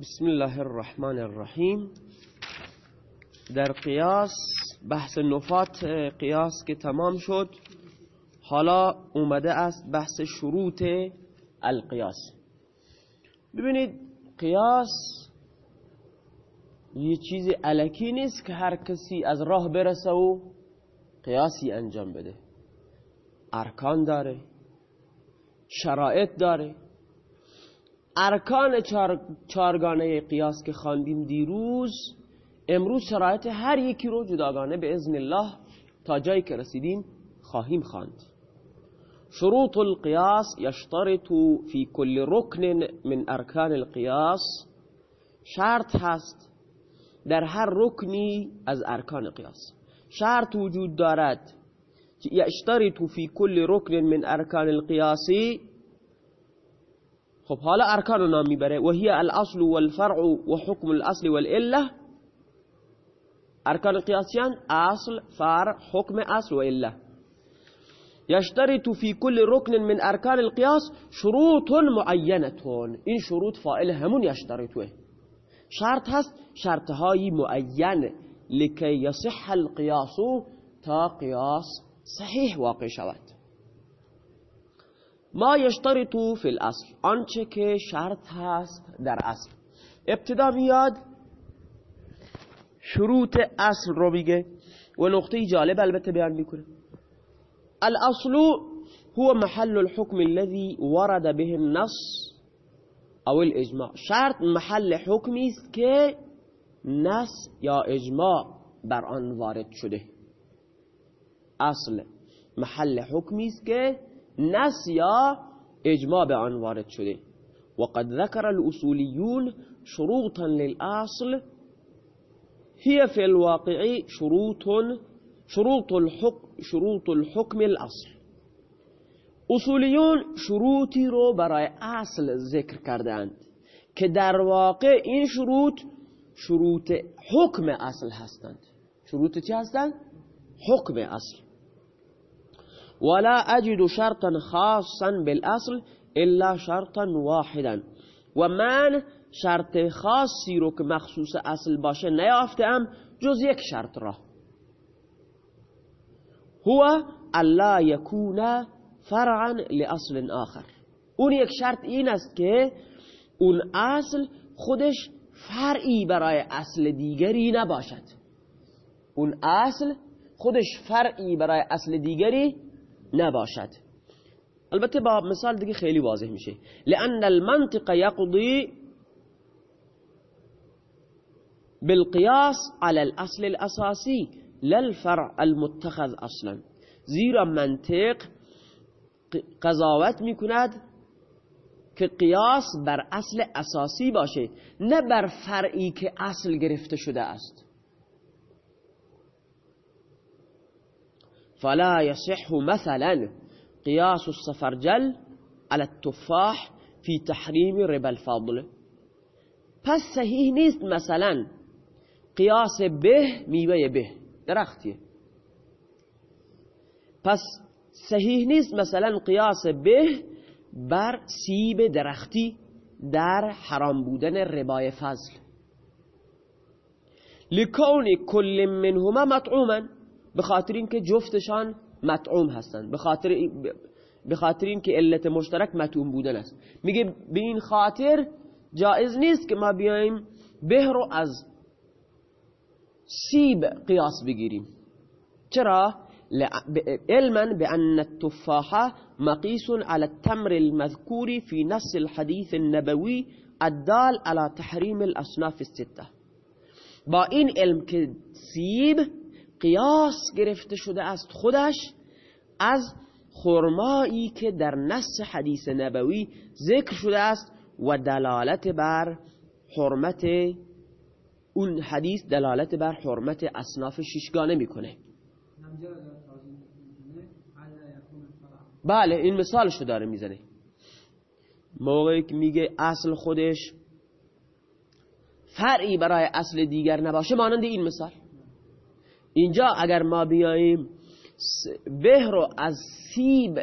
بسم الله الرحمن الرحیم. در قیاس بحث نفات قیاس که تمام شد حالا اومده است بحث شروط القیاس. ببینید قیاس یه چیز علکی نیست که هر کسی از راه برسه و قیاسی انجام بده. ارکان داره شرایط داره. ارکان چار، چارگانه قیاس که خواندیم دیروز امروز شرایط هر یکی رو جداگانه به ازن الله تا جایی که رسیدیم خواهیم خواند. شروط القياس يشترط في كل ركن من ارکان القياس شرط هست در هر رکنی از ارکان قیاس. شرط وجود دارد. يشترط في كل ركن من ارکان القياس خب حالا ارکان رو نام میبره و هی الأصل والفرع و حکم الاصل والعله ارکان قیاسیان أصل فرع حکم أصل و عله يشترط في كل ركن من ارکان القياس شروط معینه این شروط فائل همون یشترطه شرط هست شرطهای معین. لکی یصح القیاس تا قیاس صحیح واقع شود. ما یشترط فی الاصل آنچه که شرط هست در اصل ابتدا میاد شروط اصل رو میگه. و نقطه جالب البته بیان می‌کنه. الاصل هو محل الحكم الذي ورد به النص او الاجماع. شرط محل حکمی است که نص یا اجماع بر آن وارد شده. اصل محل حکمی است که نص یا اجماع به آن وارد شده. وقد ذكر الأصوليون شروطا للأصل هي في الواقع شروط شروط الحكم شروط الحكم الأصل اصولیون شروطی رو برای اصل ذکر کردند که در واقع این شروط شروط حکم اصل هستند. شروط چی هستند؟ حکم اصل. ولا أجد شرطا خاصا بالأصل إلا شرطا واحدا. و من شرط خاصی رو که مخصوص اصل باشه نیافتم جز یک شرط را. هو الا يكون فرعا لاصل آخر. اون یک شرط این است که اون اصل خودش فرعی برای اصل دیگری نباشد. اون اصل خودش فرعی برای اصل دیگری نباشد. البته با مثال دیگه خیلی واضح میشه. لان المنطق يقضي بالقياس على الاصل الاساسي لا الفرع المتخذ اصلا. زیرا منطق قضاوت می‌کند که قیاس بر اصل اساسی باشه نه بر فرعی که اصل گرفته شده است. فلا يصح مثلا قياس السفرجل على التفاح في تحريم ربا الفضل. پس صحیح نیست مثلا قیاس به میوه به. درختیه پس صحیح نیست مثلا قیاس به بر سیب درختی در حرام بودن ربای فضل. لکون کل منهما مطعوما. به خاطر اینکه جفتشان مطعوم هستند. به خاطر به خاطر اینکه علت مشترک مطعوم بودن است. میگه به این خاطر جایز نیست که ما بیایم به رو از سیب قیاس بگیریم. چرا؟ علما بأن التفاحة مقيس على التمر المذكور في نص الحديث النبوي الدال على تحريم الأصناف الستة. با این علم که سیب قیاس گرفته شده است خودش از خرمایی که در نص حدیث نبوی ذکر شده است و دلالت بر حرمت اون حدیث دلالت بر حرمت اصناف ششگانه می‌کنه. بله این مثالشو داره می‌زنه. موقعی که میگه اصل خودش فرعی برای اصل دیگر نباشه مانند این مثال. اینجا اگر ما بیاییم به رو از سیب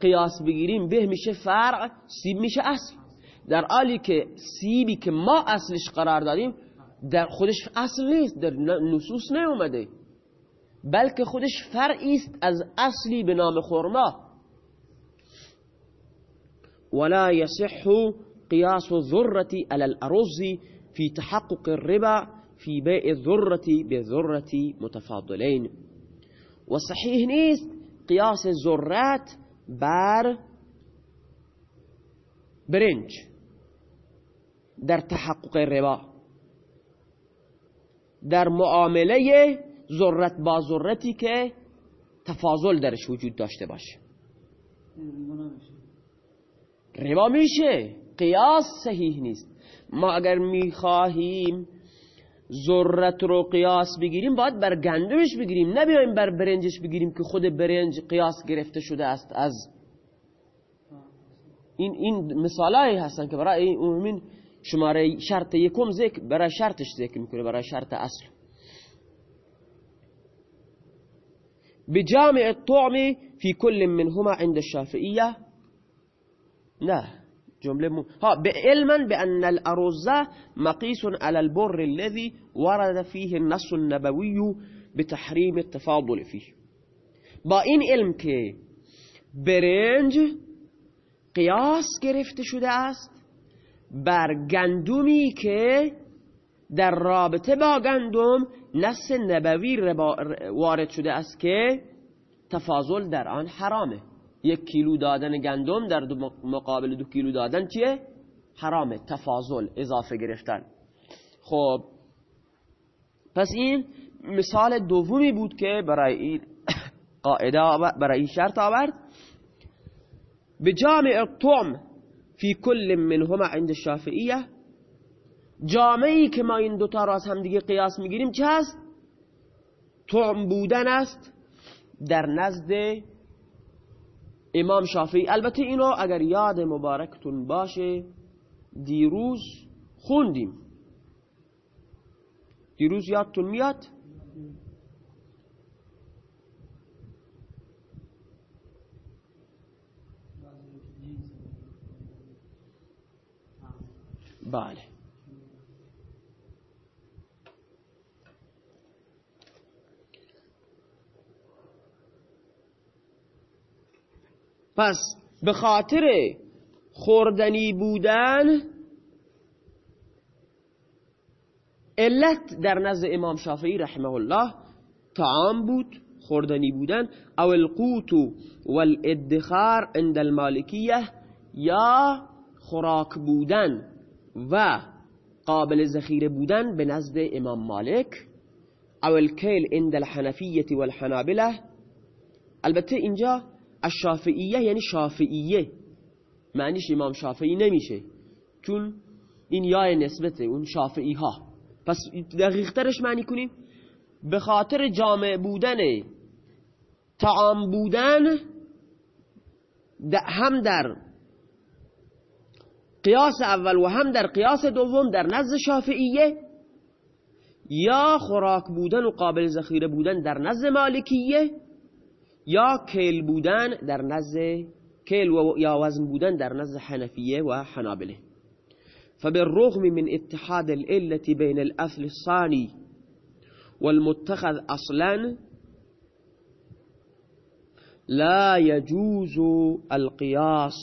قیاس بگیریم به میشه فرع سیب میشه اصل در حالی که سیبی که ما اصلش قرار دادیم در خودش اصل نیست در نصوص نیومده. بلکه خودش فرعی است از اصلی به نام خرما. ولا يصح قياس الذرة على الأرز في تحقق الربا في بيع الذرة بذرة متفاضلين. وصحيح نیست قياس ذرات بر برنج در تحقق ربا در معامله ذرت با ذرتی که تفاضل درش وجود داشته باشه. ربا میشه. قیاس صحیح نیست. ما اگر می‌خواهیم ذرت رو قیاس بگیریم باید بر گندمش بگیریم. نبیایم بر برنجش بگیریم که خود برنج قیاس گرفته شده است از این این مثالایی هستن که برای این شماره شرط یکم ذکر برای شرطش ذکر می‌کنه برای شرط اصل. بجامع الطعم في كل منهما عند الشافعية لا جملة م... ها بعلما بأن الأرز مقيس على البر الذي ورد فيه النص النبوي بتحريم التفاضل فيه. با این علم که برنج قیاس گرفته شده است بر گندمی که در رابطه با گندم نص نبوی وارد شده است که تفاضل در آن حرامه. یک کیلو دادن گندم در مقابل دو کیلو دادن چیه؟ حرامه تفاضل اضافه گرفتن خب پس این مثال دومی بود که برای این قاعده برای این شرط آورد به جامع الطعم فی کل منهما عند الشافعیه جامعی که ما این دوتا را از هم دیگه قیاس می‌گیریم چه هست؟ طعم بودن است در نزد امام شافعی. البته اینو اگر یاد مبارکتون باشه دیروز خوندیم. دیروز یادتون میاد؟ بله. پس به خاطر خوردنی بودن علت در نزد امام شافعی رحمه الله طعام بود خوردنی بودن. او القوت والادخار عند المالکیه یا خوراک بودن و قابل ذخیره بودن به نزد امام مالک. او الکیل عند الحنفیه والحنابله. البته اینجا الشافعیه یعنی شافعیه. معنیش امام شافعی نمیشه. چون این یای نسبته اون شافعی ها پس دقیق ترش معنی کنیم. به خاطر جامع بودن تعام بودن هم در قیاس اول و هم در قیاس دوم در نزد شافعیه یا خوراک بودن و قابل ذخیره بودن در نزد مالکیه یا کیل بودن در نزد کیل و یا وزن بودن در نزد حنفیه و حنابله. فبالرغم من اتحاد العلة بين الأصل الصاني والمتخذ أصلا لا يجوز القياس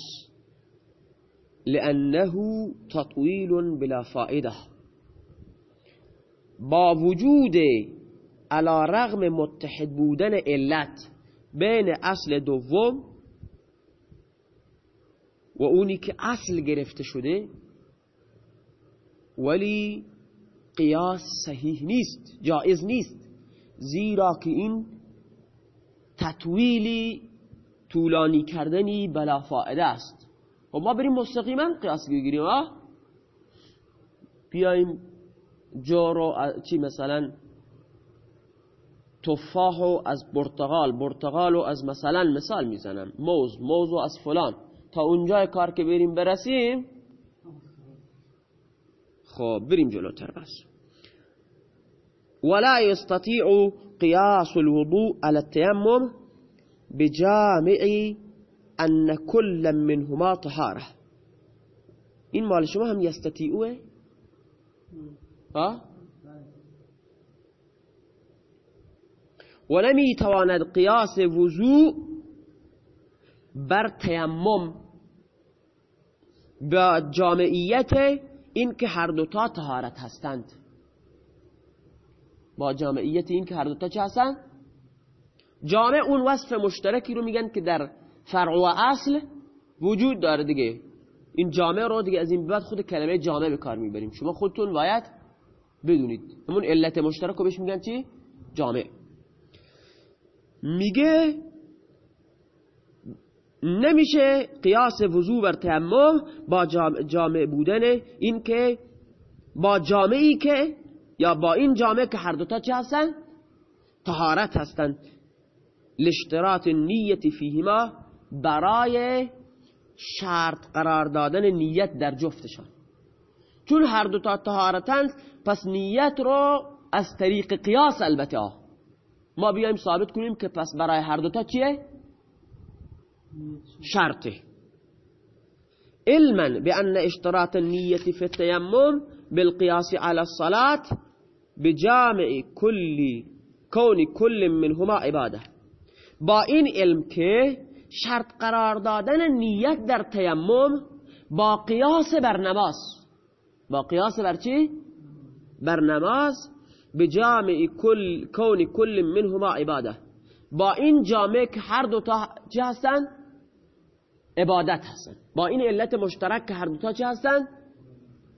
لأنه تطويل بلا فائدة. با وجود على رغم متحد بودن علت بین اصل دوم و اونی که اصل گرفته شده ولی قیاس صحیح نیست جایز نیست. زیرا که این تطویلی طولانی کردنی بلا فائده است. و خب ما بریم مستقیما قیاس بگیریم بیایم جارو چی مثلا؟ تفاح از برتقال برتقال از مثلا مثال می‌زنم. موز موز از فلان. تا اونجای کار که بریم برسیم خب بریم جلوتر بس. ولا يستطيع قياس الوضوء على التيمم بجامع أن كل منهما طهارة. این مال شما هم یستطیعوه؟ ها؟ و نمی تواند قیاس وضوع بر تیمم با جامعیت این که هر دوتا تهارت هستند. با جامعیت این که هر دوتا چه هستند؟ جامع اون وصف مشترکی رو میگن که در فرع و اصل وجود داره دیگه. این جامع رو دیگه از این بعد خود کلمه جامع به کار می‌بریم. شما خودتون باید بدونید. همون علت مشترک رو بهش میگن چی؟ جامع. میگه نمیشه قیاس وضوع بر تیمم با جامع بودن این که با جامعی که یا با این جامعه که هر دوتا چه هستن؟ طهارت هستن. لاشتراط نیت فیهما برای شرط قرار دادن نیت در جفتشان. چون هر دوتا طهارتند پس نیت رو از طریق قیاس البته ما بیایم ثابت کنیم که پس برای هر دوتا چیه؟ شرطه علما بأن اشتراط النية في التيمم بالقياس على الصلاة بجامع كل كون كل منهما عبادة با این علم که شرط قرار دادن نیت در تیمم با قیاس بر نماز با قیاس بر چی؟ بر نماز به جامع کل کون کل منهما عبادة با این جامع که هر دوتا چه هستن؟ عبادت هستن با این علت مشترک که هر دوتا چه هستن؟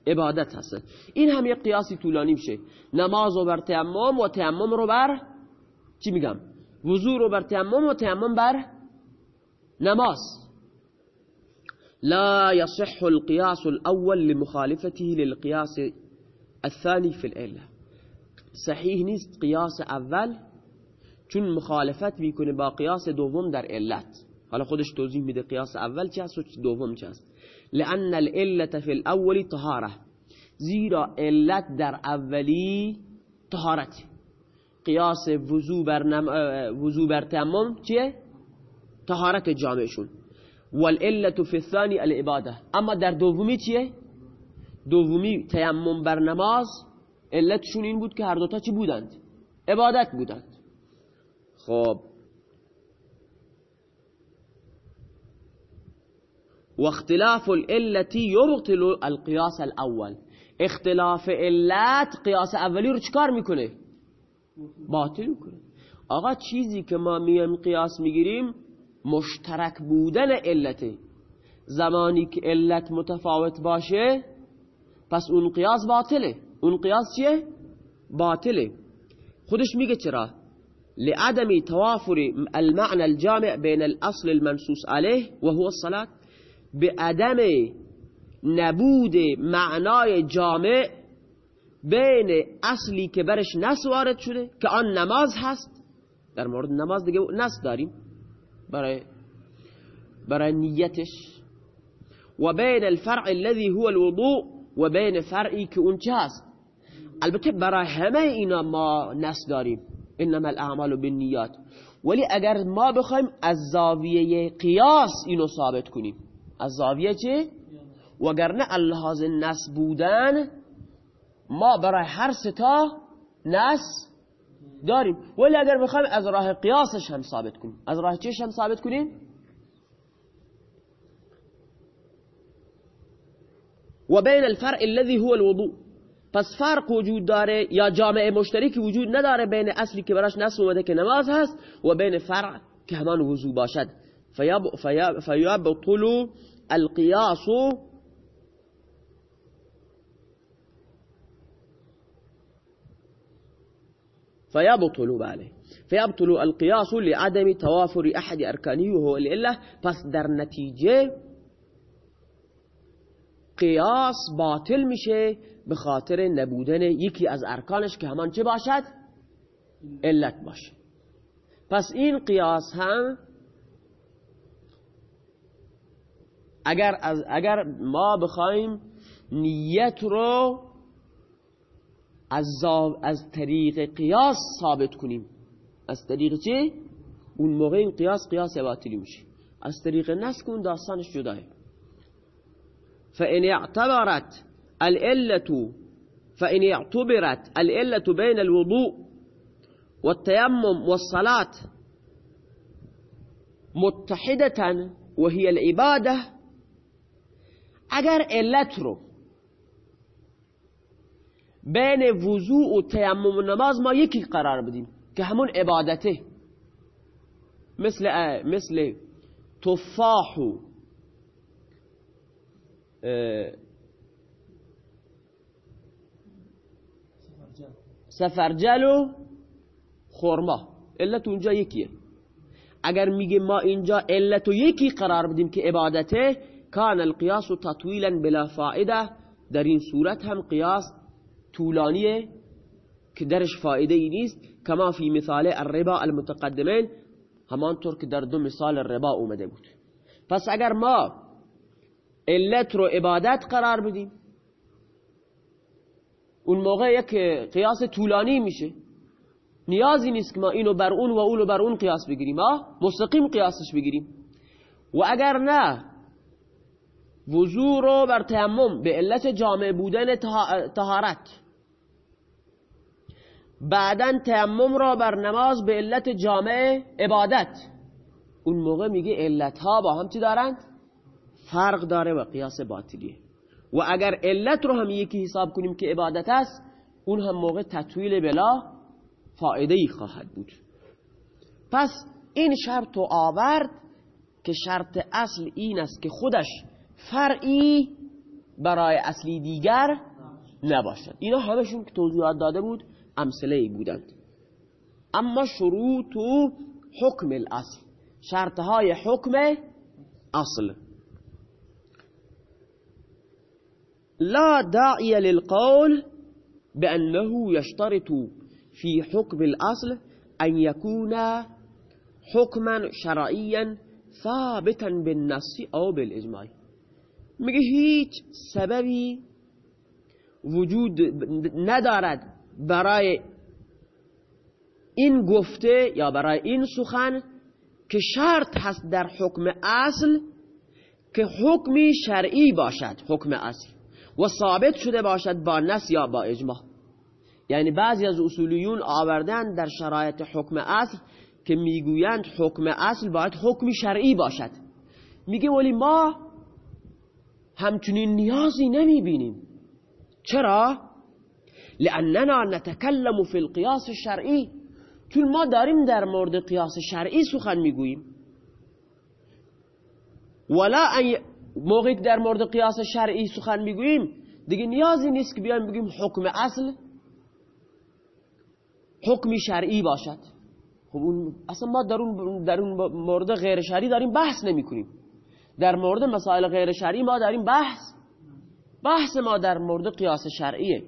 عبادت هستن این هم یک قیاسی طولانی میشه نماز رو بر تیمم و تیمم رو بر چی میگم؟ وضوع رو بر تیمم و تیمم بر نماز لا يصح القياس الأول لمخالفته للقياس الثاني في العلة صحیح نیست قیاس اول چون مخالفت می‌کنه با قیاس دوم در علت. حالا خودش توضیح میده قیاس اول چه هست و دوم چه هست. لأن العلة في الأول طهاره زیرا علت در اولی طهارت. قیاس وضو بر, نم... وضو بر تمام چیه؟ طهارت جامعشون. والعلة في الثاني العباده اما در دومی چیه؟ دومی تیمم بر نماز علتشون این بود که هر دوتا چی بودند؟ عبادت بودند. خب. و اختلاف العلة يبطل القياس الاول. اختلاف علت قیاس اولی رو چکار می‌کنه؟ باطل می‌کنه. آقا چیزی که ما میایم قیاس می‌گیریم مشترک بودن علته. زمانی که علت متفاوت باشه پس اون قیاس باطله. اون قیاس چیه؟ باطله خودش میگه چرا؟ لعدم توافر المعنى الجامع بين الاصل المنصوص عليه وهو الصلاة. به عدم نبود معنای جامع بین اصلی که برش نس وارد شده که آن نماز هست. در مورد نماز دیگه نس داریم. برای برای نیتش. و بین الفرع الذي هو الوضوء و بین فرعی که اون چه هست؟ البته برای همه اینا ما نس داریم. انما الاعمال بالنیات. ولی اگر ما بخوایم از زاویه قیاس اینو ثابت کنیم. از زاویه چه؟ وگرنه اللحاظ نس بودن ما برای هر ستا نس داریم. ولی اگر بخوایم از راه قیاسش هم ثابت کنیم. از راه چش هم ثابت کنیم؟ و بین الفرع الذي هو الوضوء. پس فرق وجود داره یا جامع مشترک وجود نداره بین اصلی که براش نص اومده که نماز هست و بین فرع که همان وضوع باشد. فیبطل القیاس فيبطل باله فيبطل القياس لعدم توافر أحد أركانه وهو الإله پس در نتیجه قیاس باطل میشه. به خاطر نبودن یکی از ارکانش که همان چه باشد؟ علت باشه پس این قیاس هم اگر, از اگر ما بخوایم نیت رو از, از طریق قیاس ثابت کنیم از طریق چه؟ اون موقع این قیاس قیاس باطلی میشه از طریق نسک اون داستانش جداه فإن اعتبرت العلة فإن اعتبرت العلة بين الوضوء والتيمم والصلاة متحدة وهي العبادة اگر علت رو بین وضوع و تیمم و نماز ما یکی قرار بدیم که همون عبادته. مثل مثل تفاح و سفرجل و خورما. علت اونجا یکیه. اگر میگه ما اینجا علت و یکی قرار بدیم که عبادته کان القیاس تطویلا بلا فائده. در این صورت هم قیاس طولانیه که درش فایده ای نیست. کما فی مثال الربا المتقدمین همانطور که در دو مثال الربا اومده بود. پس اگر ما علت رو عبادت قرار بدیم اون موقع یک قیاس طولانی میشه. نیازی نیست که ما اینو بر اون و اونو بر اون قیاس بگیریم ما مستقیم قیاسش بگیریم. و اگر نه وضوع رو بر تیمم به علت جامع بودن تهارت. بعدا تیمم را بر نماز به علت جامع عبادت. اون موقع میگه علت ها با هم چی دارند فرق داره و قیاس باطلیه. و اگر علت رو هم یکی حساب کنیم که عبادت است اون هم موقع تطویل بلا فائده ای خواهد بود. پس این شرط رو آورد که شرط اصل این است که خودش فرعی برای اصلی دیگر نباشد. اینا همشون که توضیحات داده بود امثله ای بودند. اما شروط و حکم الاصل. شرطهای حکم اصل. لا داعی للقول بأنه يشترط في حكم الأصل أن يكون حكما شرعيا ثابتا بالنص أو بالإجماع. میگه هیچ سببی وجود ندارد برای این گفته یا برای این سخن که شرط هست در حکم اصل که حکمی شرعی باشد حکم اصل. و ثابت شده باشد با نس یا با اجماع. یعنی بعضی از اصولیون آوردن در شرایط حکم اصل که می‌گویند حکم اصل باید حکمی شرعی باشد. میگه ولی ما همچنین نیازی نمی‌بینیم. چرا؟ لأننا نتكلم في القياس الشرعي چون ما داریم در مورد قیاس شرعی سخن می‌گوییم. ولا موقعی در مورد قیاس شرعی سخن می‌گوییم دیگه نیازی نیست که بیایم بگیم حکم اصل حکمی شرعی باشد خب اون اصلا ما در اون, در اون مورد غیر شرعی داریم بحث نمی کنیم در مورد مسائل غیر شرعی ما داریم بحث بحث ما در مورد قیاس شرعیه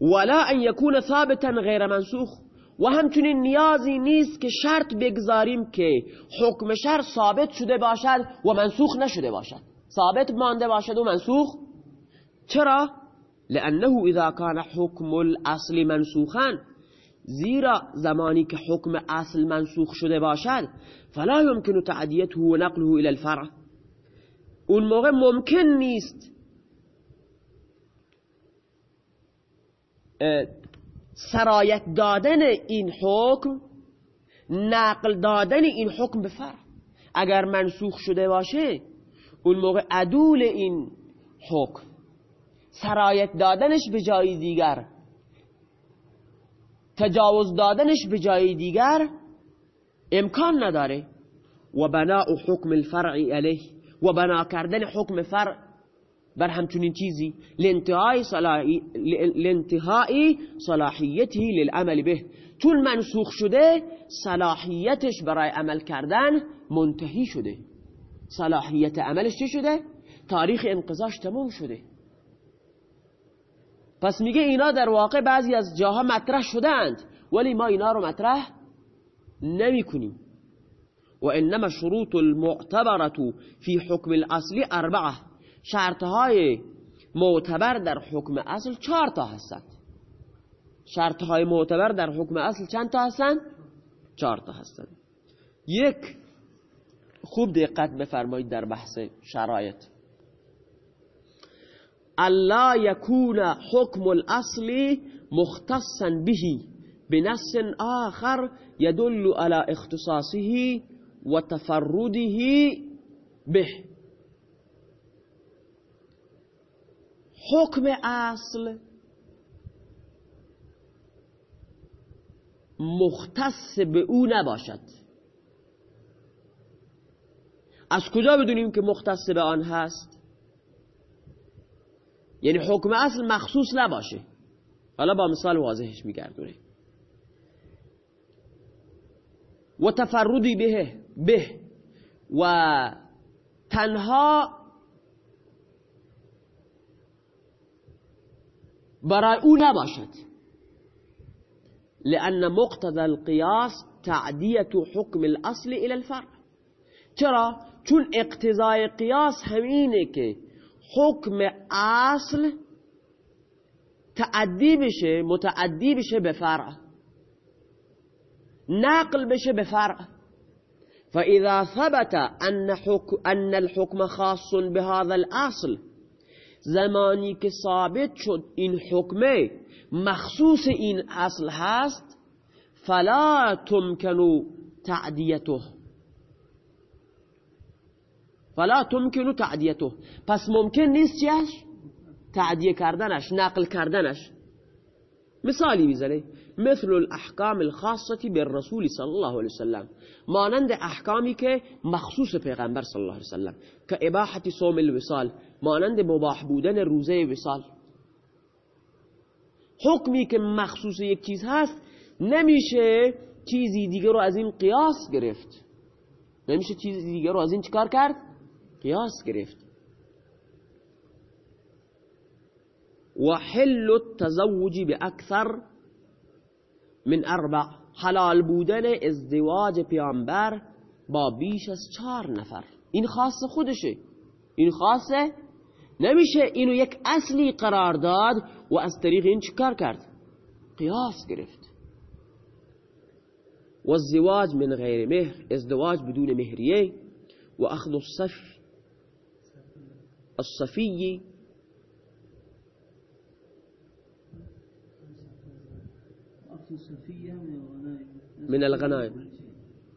ولا ان يكون ثابتا غیر منسوخ و همچنین نیازی نیست که شرط بگذاریم که حکم شر ثابت شده باشد و منسوخ نشده باشد. ثابت مانده باشد و منسوخ. چرا؟ لأنه اذا كان حکم الاصل منسوخا زیرا زمانی که حکم اصل منسوخ شده باشد فلا يمكن تعدیته و نقله الى الفرع. اون موقع ممکن نیست سرایت دادن این حکم نقل دادن این حکم به فرع. اگر منسوخ شده باشه اون موقع عدول این حکم. سرایت دادنش به جای دیگر تجاوز دادنش به جای دیگر امکان نداره. و بناء حکم الفرع علیه و بنا کردن حکم فرع بر همچنین چیزی لانتهای صلاحی لانتهای للعمل به. چون منسوخ شده صلاحیتش برای عمل کردن منتهی شده. صلاحیت عملش چه شده؟ تاریخ انقضاش تمام شده. پس میگه اینا در واقع بعضی از جاها مطرح شدند ولی ما اینا رو مطرح نمی کنیم و انما شروط المعتبرة في حكم الأصل اربعة. شرطهای معتبر در حکم اصل چهار تا هستند. شرطهای معتبر در حکم اصل چند تا هستند؟ چهار تا هستند. یک خوب دقت بفرمایید در بحث شرایط. الا یکون حکم الاصلی مختصا به بنص آخر يدل على اختصاصه وتفرده به. حکم اصل مختص به او نباشد. از کجا بدونیم که مختص به آن هست؟ یعنی حکم اصل مخصوص نباشه. حالا با مثال واضحش میگردونه. و تفردی به به و تنها برای أو نباشد. لأن مقتضى القياس تعدية حكم الأصل إلى الفرع. چرا؟ چون اقتضای قیاس همینه که حکم اصل تعدی بشه متعدی بشه به فرع. نقل بشه فإذا ثبت أن, أن الحكم خاص بهذا الأصل زمانی که ثابت شد این حکمه مخصوص این اصل هست فلا تمکنو تعدیته. فلا تمکنو تعدیته. پس ممکن نیست چیش تعدیه کردنش نقل کردنش. مثالی می‌زنه. مثل الاحکام الخاصة بالرسول صلی الله علیه وسلم. مانند احکامی که مخصوص پیغمبر صلی الله علیه وسلم. که اباحت صوم الوصال. مانند مباح بودن روزه وصال. حکمی که مخصوص یک چیز هست نمیشه چیزی دیگر رو از این قیاس گرفت. نمیشه چیزی دیگر رو از این چکار کرد؟ قیاس گرفت. و حل التزوج باکثر من اربع حلال بودن ازدواج پیامبر با بیش از چهار نفر. این خاص خودشه. این خاصه نمیشه اینو یک اصلی قرار داد و از طریق این چکار کرد؟ قیاس گرفت. و الزواج من غیر مهر ازدواج بدون مهریه. و اخذ الصف الصفی. من الغنائم.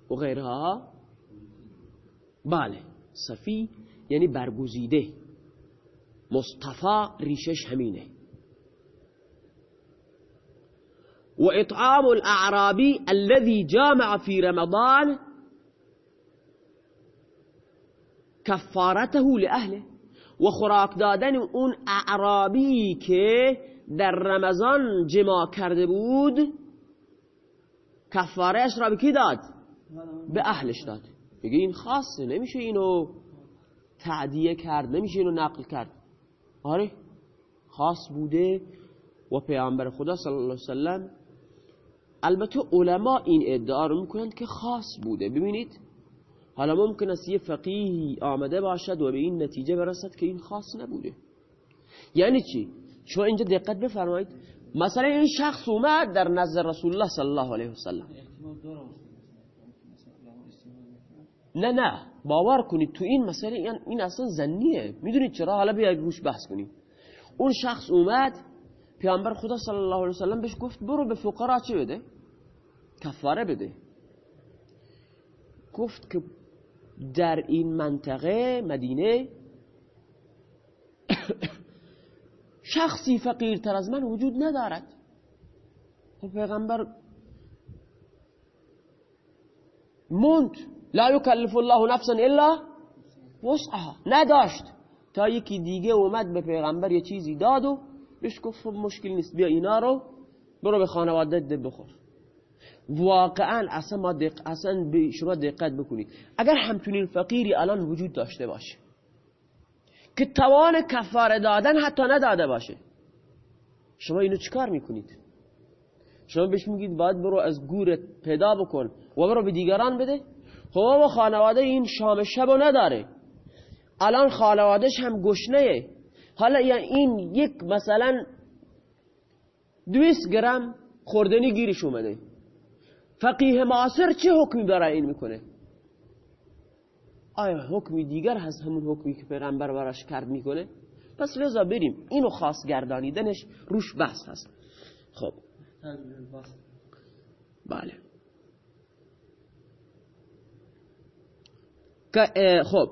وغيرها بله صفی یعنی برگزیده. مصطفى ریشش همینه. و اطعام الاعرابی الذي جامع في رمضان کفارته لأهله. و خوراک دادن اون اعرابی که در رمضان جماع کرده بود کفارهش را به کی داد؟ به اهلش داد. بگه این خاصه نمیشه اینو تعدیه کرد نمیشه اینو نقل کرد. آره خاص بوده و پیامبر خدا صلی الله علیه وسلم. البته علما این ادعا رو می‌کنند که خاص بوده. ببینید حالا ممکن است یه فقیهی آمده باشد و به این نتیجه برسد که این خاص نبوده. یعنی چی؟ شما اینجا دقت بفرمایید. مثلا این شخص اومد در نظر رسول الله صلی الله علیه وسلم. نه نه. باور کنید تو این مسئله این اصلا زنیه. می‌دونید چرا؟ حالا بیا روش بحث کنیم. اون شخص اومد پیامبر خدا صلی الله علیه وسلم بهش گفت برو به فقرا چه بده؟ کفاره بده. گفت که در این منطقه مدینه شخصی فقیرتر از من وجود ندارد. خب پیغمبر موند. لا یکلف الله نفسا الا وسعها. نداشت. تا یکی دیگه اومد به پیغمبر یه چیزی داد و بهش گفت خب مشکل نیست بیا اینا رو برو به خانواده ده بخور. واقعا اصلا, ما دق... اصلا به شما دقت بکنید. اگر همچنین فقیری الان وجود داشته باشه که توان کفاره دادن حتی نداده باشه شما اینو چیکار می‌کنید؟ شما بهش میگید باید برو از گورت پیدا بکن و برو به دیگران بده؟ خب خانواده این شام شب نداره. الان خانوادهش هم گشنه حالا این یک مثلا دویست گرم خوردنی گیرش اومده. فقیه معاصر چه حکمی برای این می‌کنه؟ آیا حکمی دیگر هست همون حکمی که پیغمبر براش کرد می‌کنه؟ پس لذا بریم. اینو خاص گردانیدنش روش بحث هست. خب. بله. خب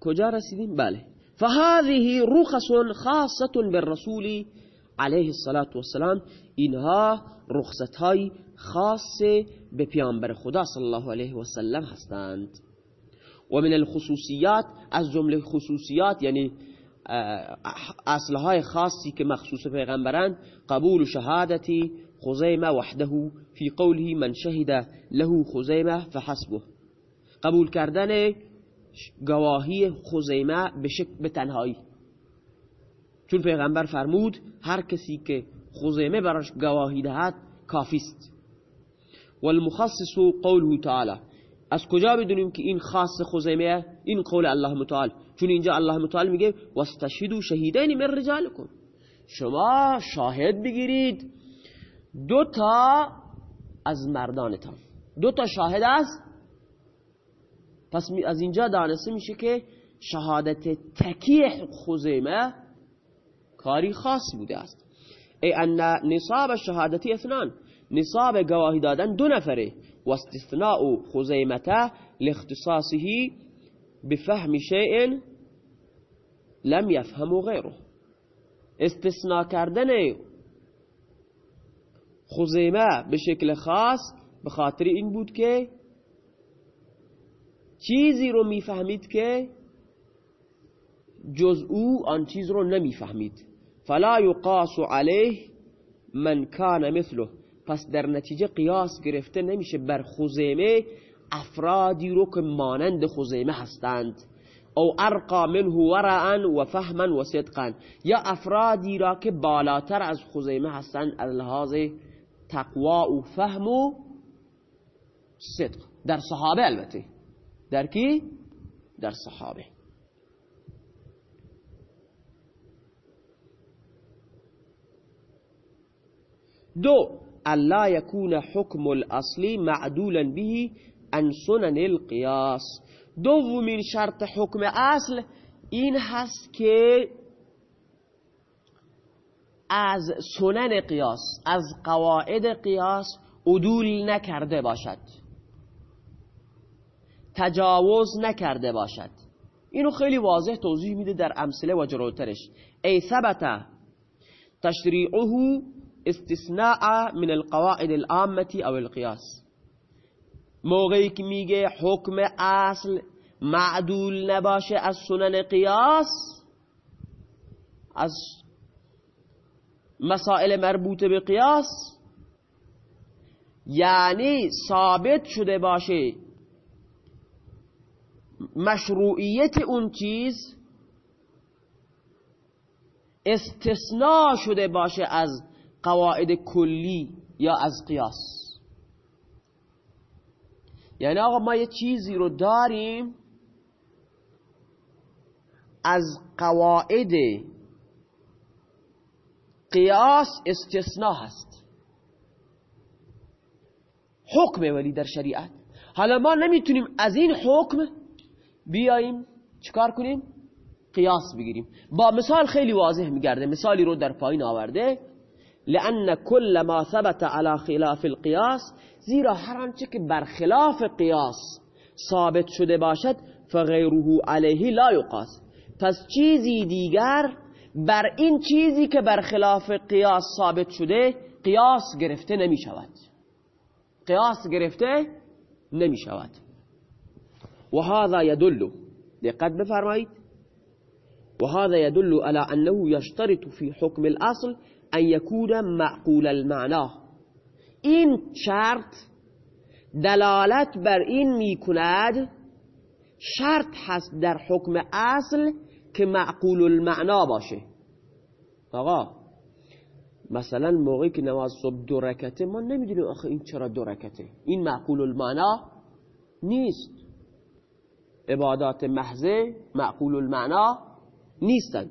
کجا رسیدیم؟ بله. فهذه رخص خاصة بالرسول علیه الصلاة والسلام. اینها رخصت های خاص به پیامبر خدا صلی الله علیه و سلم هستند. و من الخصوصیات از جمله خصوصیات یعنی اصلهای خاصی که مخصوص پیغمبران قبول شهادتی خزیمه وحده فی قوله من شهد له خزیمه فحسبه. قبول کردن گواهی خزیمه به به تنهایی. چون پیغمبر فرمود هر کسی که خزیمه براش گواهی دهد کافیست والمخصص قوله تعالی. از کجا بدونیم که این خاص خزیمه این قول الله متعال؟ چون اینجا الله متعال میگه واستشهدوا شهیدین من رجالکم. شما شاهد بگیرید دو تا از مردانتان. دو تا شاهد است پس از اینجا دانسته میشه که شهادت تکیه خزیمه کاری خاص بوده است. ای ان نصاب شهادتی اثنان نصاب گواهی دادن دو نفره و استثناء خزیمته لاختصاصه بفهم شیء لم يفهم غیره. استثناء کردن خزیمه به شکل خاص به خاطر این بود که چیزی رو می‌فهمید که جز او آن چیز رو نمی‌فهمید. فلا یقاس علیه من کان مثله. پس در نتیجه قیاس گرفته نمیشه بر خزیمه افرادی رو که مانند خزیمه هستند. او ارقا منه ورعا و فهما و صدقا یا افرادی را که بالاتر از خزیمه هستند از لحاظ تقوا و فهم و صدق. در صحابه البته. در کی؟ در صحابه. دو الا يكون حكم الاصلی معدولا به عن سنن القیاس. دومین شرط حکم اصل این هست که از سنن قیاس از قواعد قیاس عدول نکرده باشد. تجاوز نکرده باشد. اینو خیلی واضح توضیح میده در امثله و جلوترش. ای ثبت تشریعه استثناء من القواعد العامة او القیاس. موقعی که میگه حکم اصل معدول نباشه از سنن قیاس از مسائل مربوط به قیاس یعنی ثابت شده باشه مشروعیت اون چیز استثناء شده باشه از قواعد کلی یا از قیاس. یعنی آقا ما یه چیزی رو داریم از قواعد قیاس استثناء هست. حکم ولی در شریعت. حالا ما نمی‌تونیم از این حکم بیاییم چیکار کنیم؟ قیاس بگیریم. با مثال خیلی واضح میگرده مثالی رو در پایین آورده. لأن كل ما ثبت على خلاف القياس زیرا هر آنچه که بر خلاف قیاس ثابت شده باشد فغیره علیه لا یقاس. پس چیزی دیگر بر این چیزی که بر خلاف قیاس ثابت شده قیاس گرفته نمی شود قیاس گرفته نمی شود و هذا يدل دقت بفرمایید و هذا يدل على أنه يشترط في حكم الأصل أن يكون معقول المعنى. این شرط دلالت بر این میکند شرط هست در حکم أصل که معقول المعنا باشه. آقا مثلا موقعی که نماز صبح دو رکته ما نمیدونیم آخه این چرا دو رکته. این معقول المعنا نیست. عبادات محضه معقول المعنا نیستند.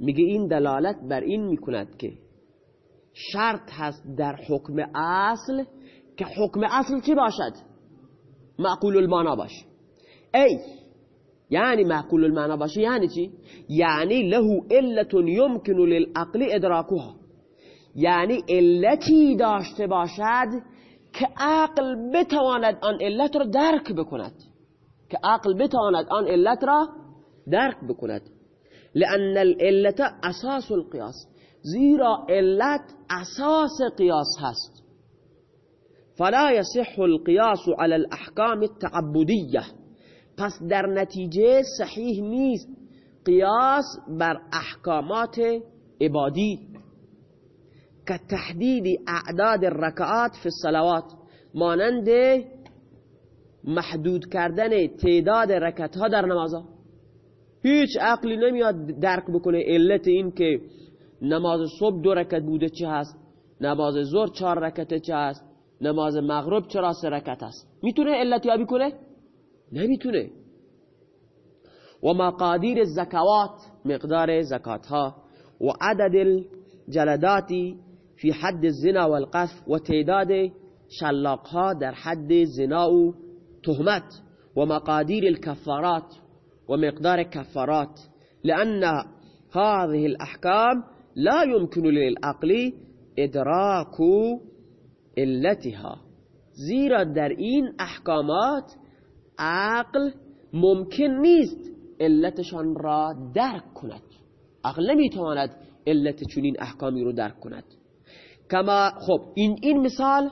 میگه این دلالت بر این می‌کند که شرط هست در حکم اصل که حکم اصل چی باشد؟ معقول المانا باش. ای یعنی معقول المعنى باشه یعنی چی؟ یعنی له علت یمکن للعقل ادراکها. یعنی علتی داشته باشد که عقل بتواند آن علت را درک بکند. که عقل بتواند آن علت را درک بکند. لأن العلت اساس القیاس زیرا علت اساس قیاس هست. فلا يصح القياس على الاحکام التعبدیه پس در نتیجه صحیح نیست قیاس بر احکامات عبادی. که تحدید اعداد رکعات فی الصلوات. مانند محدود کردن تعداد رکعت ها در نمازها هیچ عقلی نمیاد درک بکنه علت این که نماز صبح دو رکعت بوده چه هست نماز ظهر چهار رکعت چه هست نماز مغرب چرا سه رکعت هست. می‌تونه علت یابی کنه؟ نمی‌تونه. و مقادیر الزکوات مقدار زکات ها و عدد الجلداتی فی حد الزنا والقذف و تعداد شلاق ها در حد زنا و تهمت و مقادیر الكفارات و مقدار كفارات لأن هذه الأحكام لا يمكن للعقل إدراك علتها. زیرا در این احکامات عقل ممکن نیست علتشان را درک کند. عقل نمیتواند علت چنین احکامی رو درک کند. کما خب این این مثال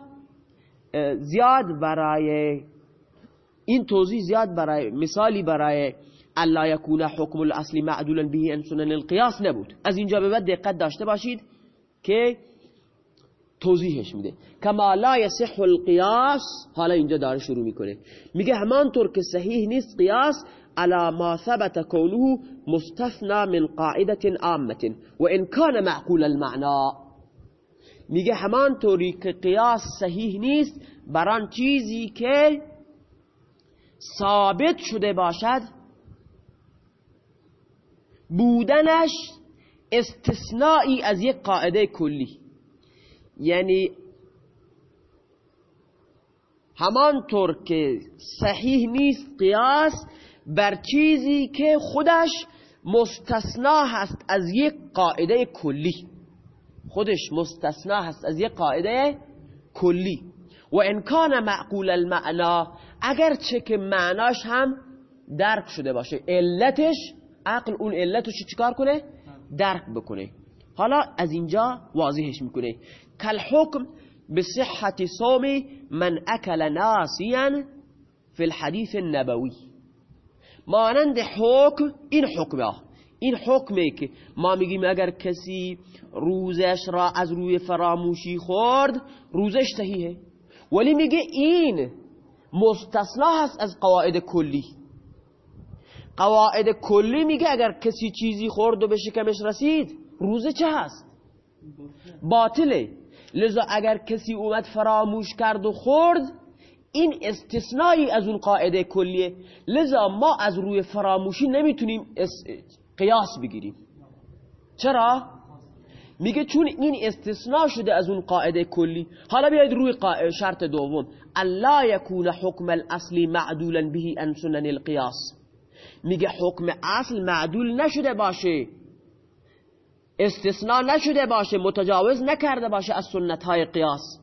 زیاد برای این توضیح زیاد برای مثالی برای الا یکون حکم الاصلی معدولا به ان سنن القیاس نبود. از اینجا به بعد دقت داشته باشید که توضیحش میده. کما لا یصح القیاس حالا اینجا داره شروع می‌کنه. میگه همانطور که صحیح نیست قیاس على ما ثبت كونه مستثنى من قاعدة عامة وإن كان معقول المعنى میگه همانطوری که قیاس صحیح نیست بران چیزی که ثابت شده باشد بودنش استثنائی از یک قاعده کلی. یعنی همانطور که صحیح نیست قیاس بر چیزی که خودش مستثنا هست از یک قاعده کلی. خودش مستثنا هست از یک قاعده کلی. و کان معقول المعنا اگرچه که معناش هم درک شده باشه. علتش عقل اون علتش چیکار کنه؟ درک بکنه. حالا از اینجا واضحش می‌کنه. کل حکم به صحت صوم من اکل ناسیا فی الحدیث النبوی. مانند حکم این حکمه این حکمه که ما میگیم اگر کسی روزش را از روی فراموشی خورد روزش صحیحه. ولی میگه این مستثنا هست از قواعد کلی. قواعد کلی میگه اگر کسی چیزی خورد و به شکمش رسید روزه چه هست؟ باطله. لذا اگر کسی اومد فراموش کرد و خورد این استثنایی از اون قاعده کلیه. لذا ما از روی فراموشی نمی‌تونیم قیاس بگیریم. چرا؟ میگه چون این استثناء شده از اون قاعده کلی. حالا بیاید روی شرط دوم. الا یکون حکم الاصلی معدولا به ان سنن القیاس میگه حکم اصل معدول نشده باشه. استثناء نشده باشه متجاوز نکرده باشه از سنت های قیاس.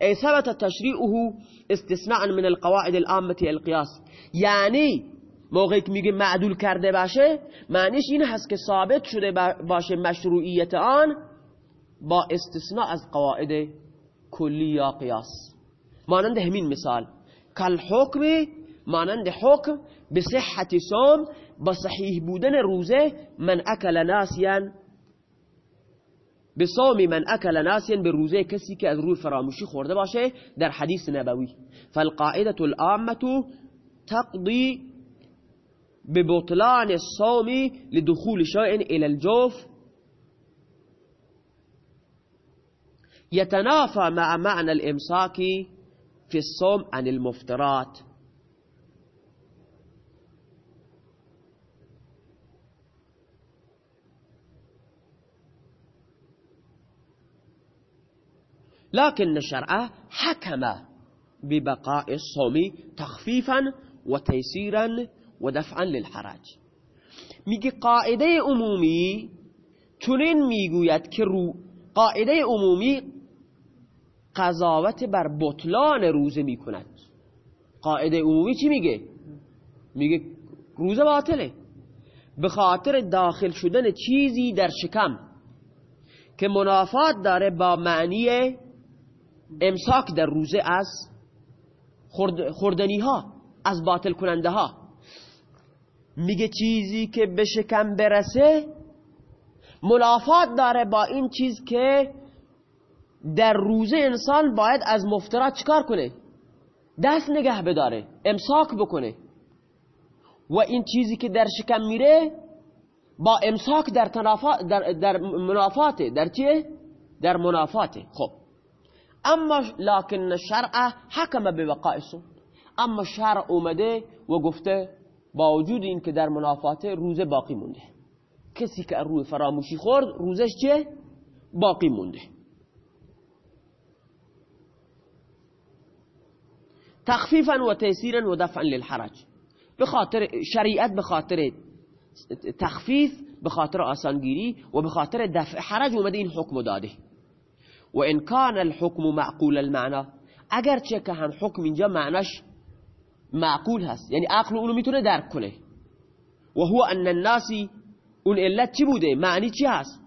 ای ثبت تشریعه استثناء من القواعد العامه القیاس یعنی موقعی که میگه معدول کرده باشه معنیش این هست که ثابت شده باشه مشروعیت آن با استثناء از قواعد کلی یا قیاس. مانند همین مثال. کل حکم مانند حکم به صحت سوم با صحیح بودن روزه من اکل ناسیان. به صوم من اکل ناسیان به روزه کسی که از روی فراموشی خورده باشه در حدیث نبوی. فالقاعدة العامة تقضی ببطلان الصوم لدخول شيء إلى الجوف. يتنافى مع معنى الإمساك في الصوم عن المفترات. لكن الشرع حكم ببقاء الصوم تخفيفا وتيسيرا و دفعا للحرج میگه قاعدة عمومی چنین میگوید که رو قاعدة عمومی قضاوت بر بطلان روزه می‌کند. قاعده عمومی چی میگه؟ میگه روزه باطله. به خاطر داخل شدن چیزی در شکم که منافات داره با معنی امساک در روزه از خوردنی ها از باطل کننده ها میگه چیزی که به شکم برسه منافات داره با این چیز که در روزه انسان باید از مفترات چکار کنه؟ دست نگه بداره امساک بکنه. و این چیزی که در شکم میره با امساک در, در, در منافاته. در چیه؟ در منافاته. خب. اما لکن شرع حکم به وقائسون اما شرع اومده و گفته با وجود این که در منافاته روزه باقی مونده. کسی که روی فراموشی خورد روزش چه؟ باقی مونده. تخفیفا و تیسیرا و دفعا للحرج. به خاطر شریعت به خاطر تخفیف به خاطر آسانگیری و دفع حرج اومده این حکم داده. و ان کان معقول المعنى اگرچه که هم حکم اینجا معناش معقول هست یعنی عقل اونو میتونه درک کنه. و هو ان الناسی اون علت چی بوده؟ معنی چی هست؟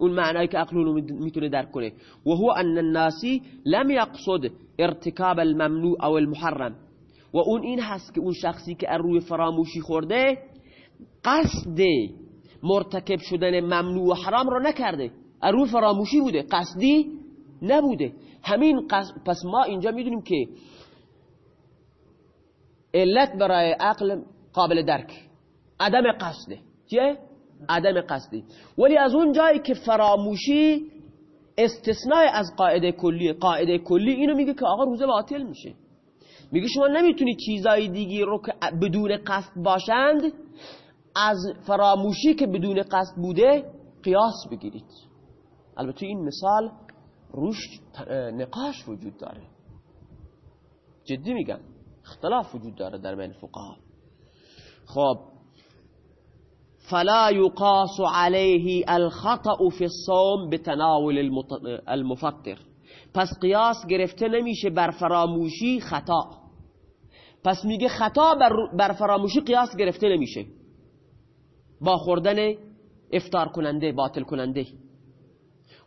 اون معنایی که عقل اونو می‌تونه درک کنه. و هو ان الناسی لم يقصد ارتکاب الممنوع او المحرم. و اون این هست که اون شخصی که روی فراموشی خورده قصد مرتکب شدن ممنوع و حرام رو نکرده. روی فراموشی بوده قصدی نبوده. همین پس ما اینجا می‌دونیم که علت برای عقل قابل درک. عدم قصده چیه؟ عدم قصدی. ولی از اون جایی که فراموشی استثناء از قاعده کلی قاعده کلی اینو میگه که آقا روزه باطل میشه. میگه شما نمی‌تونی چیزای دیگی رو که بدون قصد باشند از فراموشی که بدون قصد بوده قیاس بگیرید. البته این مثال روش نقاش وجود داره. جدی میگم اختلاف وجود داره در بین فقها خب فلا يقاس عليه الخطأ في الصوم بتناول المفطر. پس قیاس گرفته نمیشه بر فراموشی خطأ. پس میگه خطأ بر, بر فراموشی قیاس گرفته نمیشه. با خوردن افطار کننده باطل کننده.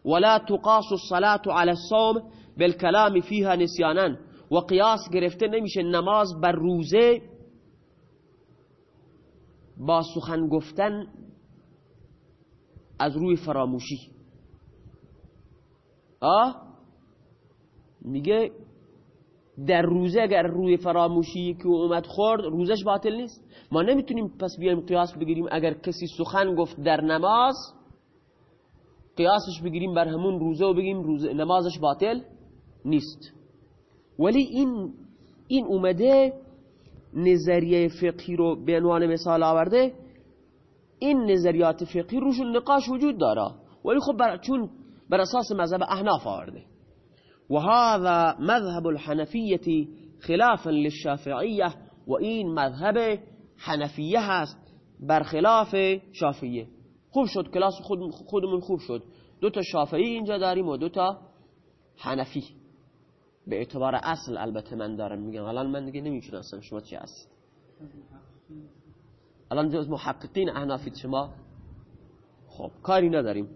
ولا تقاس الصلاة على الصوم بالكلام فيها نسيانا. و قیاس گرفته نمیشه نماز بر روزه با سخن گفتن از روی فراموشی. آه؟ میگه در روزه اگر روی فراموشی که اومد خورد روزش باطل نیست. ما نمی‌تونیم پس بیایم قیاس بگیریم اگر کسی سخن گفت در نماز قیاسش بگیریم بر همون روزه و بگیم روزه نمازش باطل نیست. ولی این این اومده نظریه فقهی رو به عنوان مثال آورده این نظریات فقهی روشون نقاش وجود داره. ولی خب بر چون بر اساس مذهب احناف آورده. و هذا مذهب الحنفیه خلافا للشافعیه و این مذهب حنفیه هست برخلاف شافعیه. خوب شد کلاس خود خودمون خوب شد. دو تا شافعی اینجا داریم و دو تا حنفی. به اعتبار اصل البته من دارم میگم. الان من دیگه نمی‌شناسم شما چی هست الان جز محققین احنافید شما خب کاری نداریم.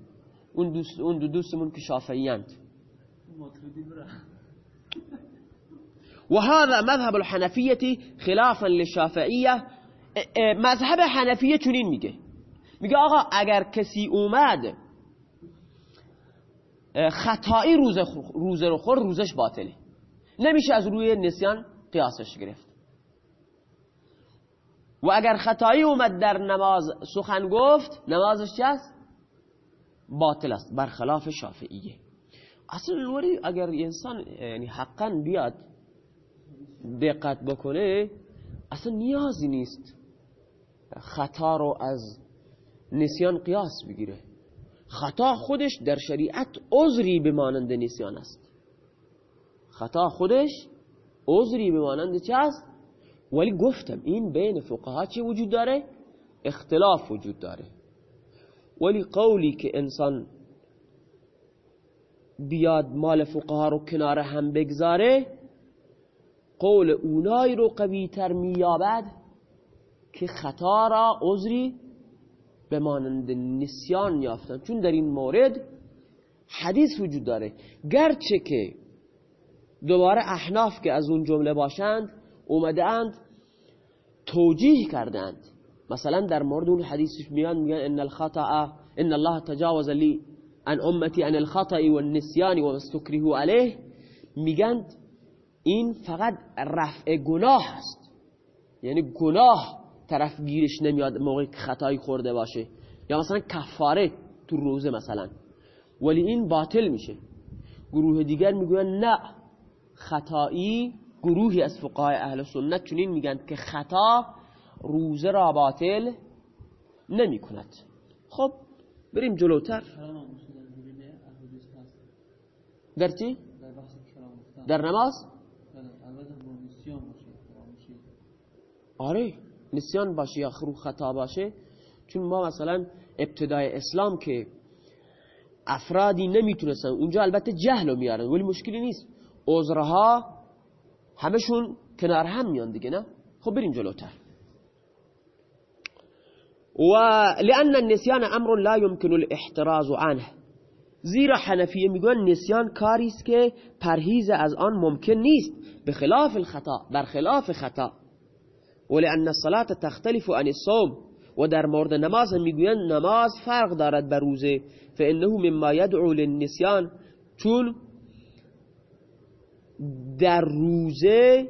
اون دوست اون دو دوستمون که شافعیند وهذا مذهب الحنفیه خلافا للشافعیه. مذهب حنفیه چنین میگه. میگه آقا اگر کسی اومد خطایی روزه, رو خور روزش باطله. نمیشه از روی نسیان قیاسش گرفت. و اگر خطایی اومد در نماز سخن گفت نمازش است؟ باطل است برخلاف شافعیه. اصلا ولی اگر انسان یعنی حقا بیاد دقت بکنه اصلا نیازی نیست خطا رو از نسیان قیاس بگیره. خطا خودش در شریعت عذری به مانند نسیان است. خطا خودش عذری به مانند چه است؟ ولی گفتم این بین فقها چه وجود داره؟ اختلاف وجود داره. ولی قولی که انسان بیاد مال فقها رو کنار هم بگذاره قول اونایی رو قوی تر میابد که خطا را عذری به مانند نسیان یافتن. چون در این مورد حدیث وجود داره. گرچه که دوباره احناف که از اون جمله باشند اومدند توجیه کردند مثلا در مورد اون حدیثش میان میگن ان الخطا ان الله تجاوز لی ان امتی ان الخطا والنسیان و استکره علیه. میگن این فقط رفع گناه است. یعنی گناه طرف گیرش نمیاد موقع که خطایی خورده باشه. یا مثلا کفاره تو روزه مثلا. ولی این باطل میشه. گروه دیگر می‌گوین نه خطایی گروهی از فقهای اهل سنت چنین میگن که خطا روزه را باطل نمی کند خب بریم جلوتر. در چی؟ در نماز؟ آره. نسیان باشه یا خرو خطا باشه چون ما مثلا ابتدای اسلام که افرادی نمی‌تونستن اونجا البته جهل میارن ولی مشکلی نیست. عذرها همشون کنار هم میان دیگه نه؟ خب بریم جلوتر. و لان النسیان امر لا يمكن الاحتراز عنه. زیرا حنفیه میگن نسیان کاری است که پرهیز از آن ممکن نیست به خلاف الخطا برخلاف خطا. ولأن الصلاة تختلف عن الصوم و در مورد نماز میگویند نماز فرق دارد بر روزه فإنه مما يدعو للنسيان چون در روزه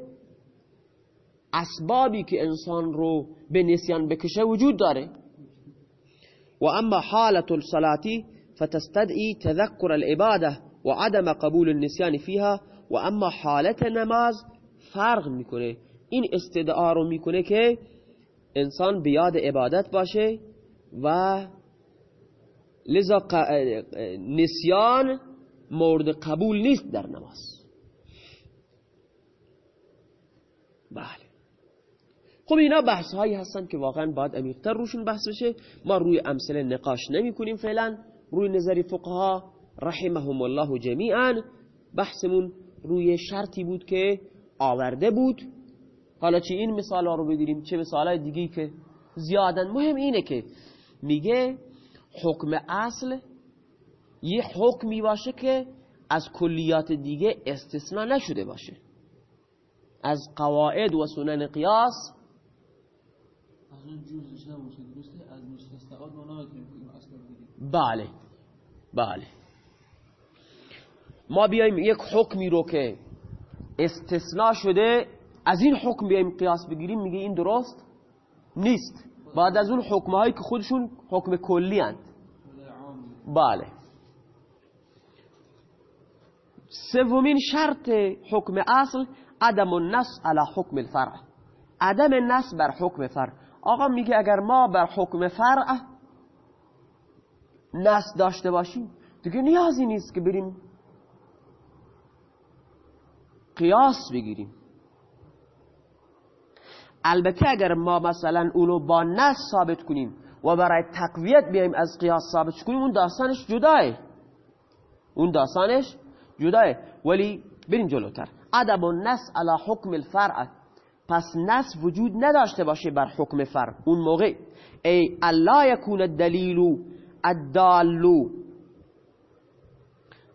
اسبابی که انسان رو به نسیان بکشه وجود داره. و اما حالت الصلاة فتستدعي تذكر العبادة و عدم قبول النسيان فيها و اما حالت نماز فرق میکنه. این استدعا رو می‌کنه که انسان بیاد عبادت باشه و لذا نسیان مورد قبول نیست در نماز. بله. خب اینا بحث هایی هستن که واقعا باید عمیق‌تر روشون بحث بشه. ما روی امثله نقاش نمی کنیم فعلا. روی نظری فقها رحمهم الله جمیعا. بحثمون روی شرطی بود که آورده بود. حالا چی این مثال ها رو بگیریم چه مثال های دیگی که زیادن؟ مهم اینه که میگه حکم اصل یه حکمی باشه که از کلیات دیگه استثناء نشده باشه. از قواعد و سنن قیاس. بله. بله. ما بیایم یک حکمی رو که استثناء شده از این حکم بیایم قیاس بگیریم میگه این درست نیست. بعد از اون حکمهایی که خودشون حکم کلی هند بله. سومین شرط حکم اصل عدم النص على حکم الفرع. عدم نص بر حکم فرع. آقا میگه اگر ما بر حکم فرع نص داشته باشیم دیگه نیازی نیست که بریم قیاس بگیریم. البته اگر ما مثلا اونو با نص ثابت کنیم و برای تقویت بیایم از قیاس ثابت کنیم اون داستانش جداه اون داستانش جداه ولی بریم جلوتر. ادب و نص علی حکم الفرع. پس نص وجود نداشته باشه بر حکم فرع. اون موقع. ای الله یکون الدلیل الدال.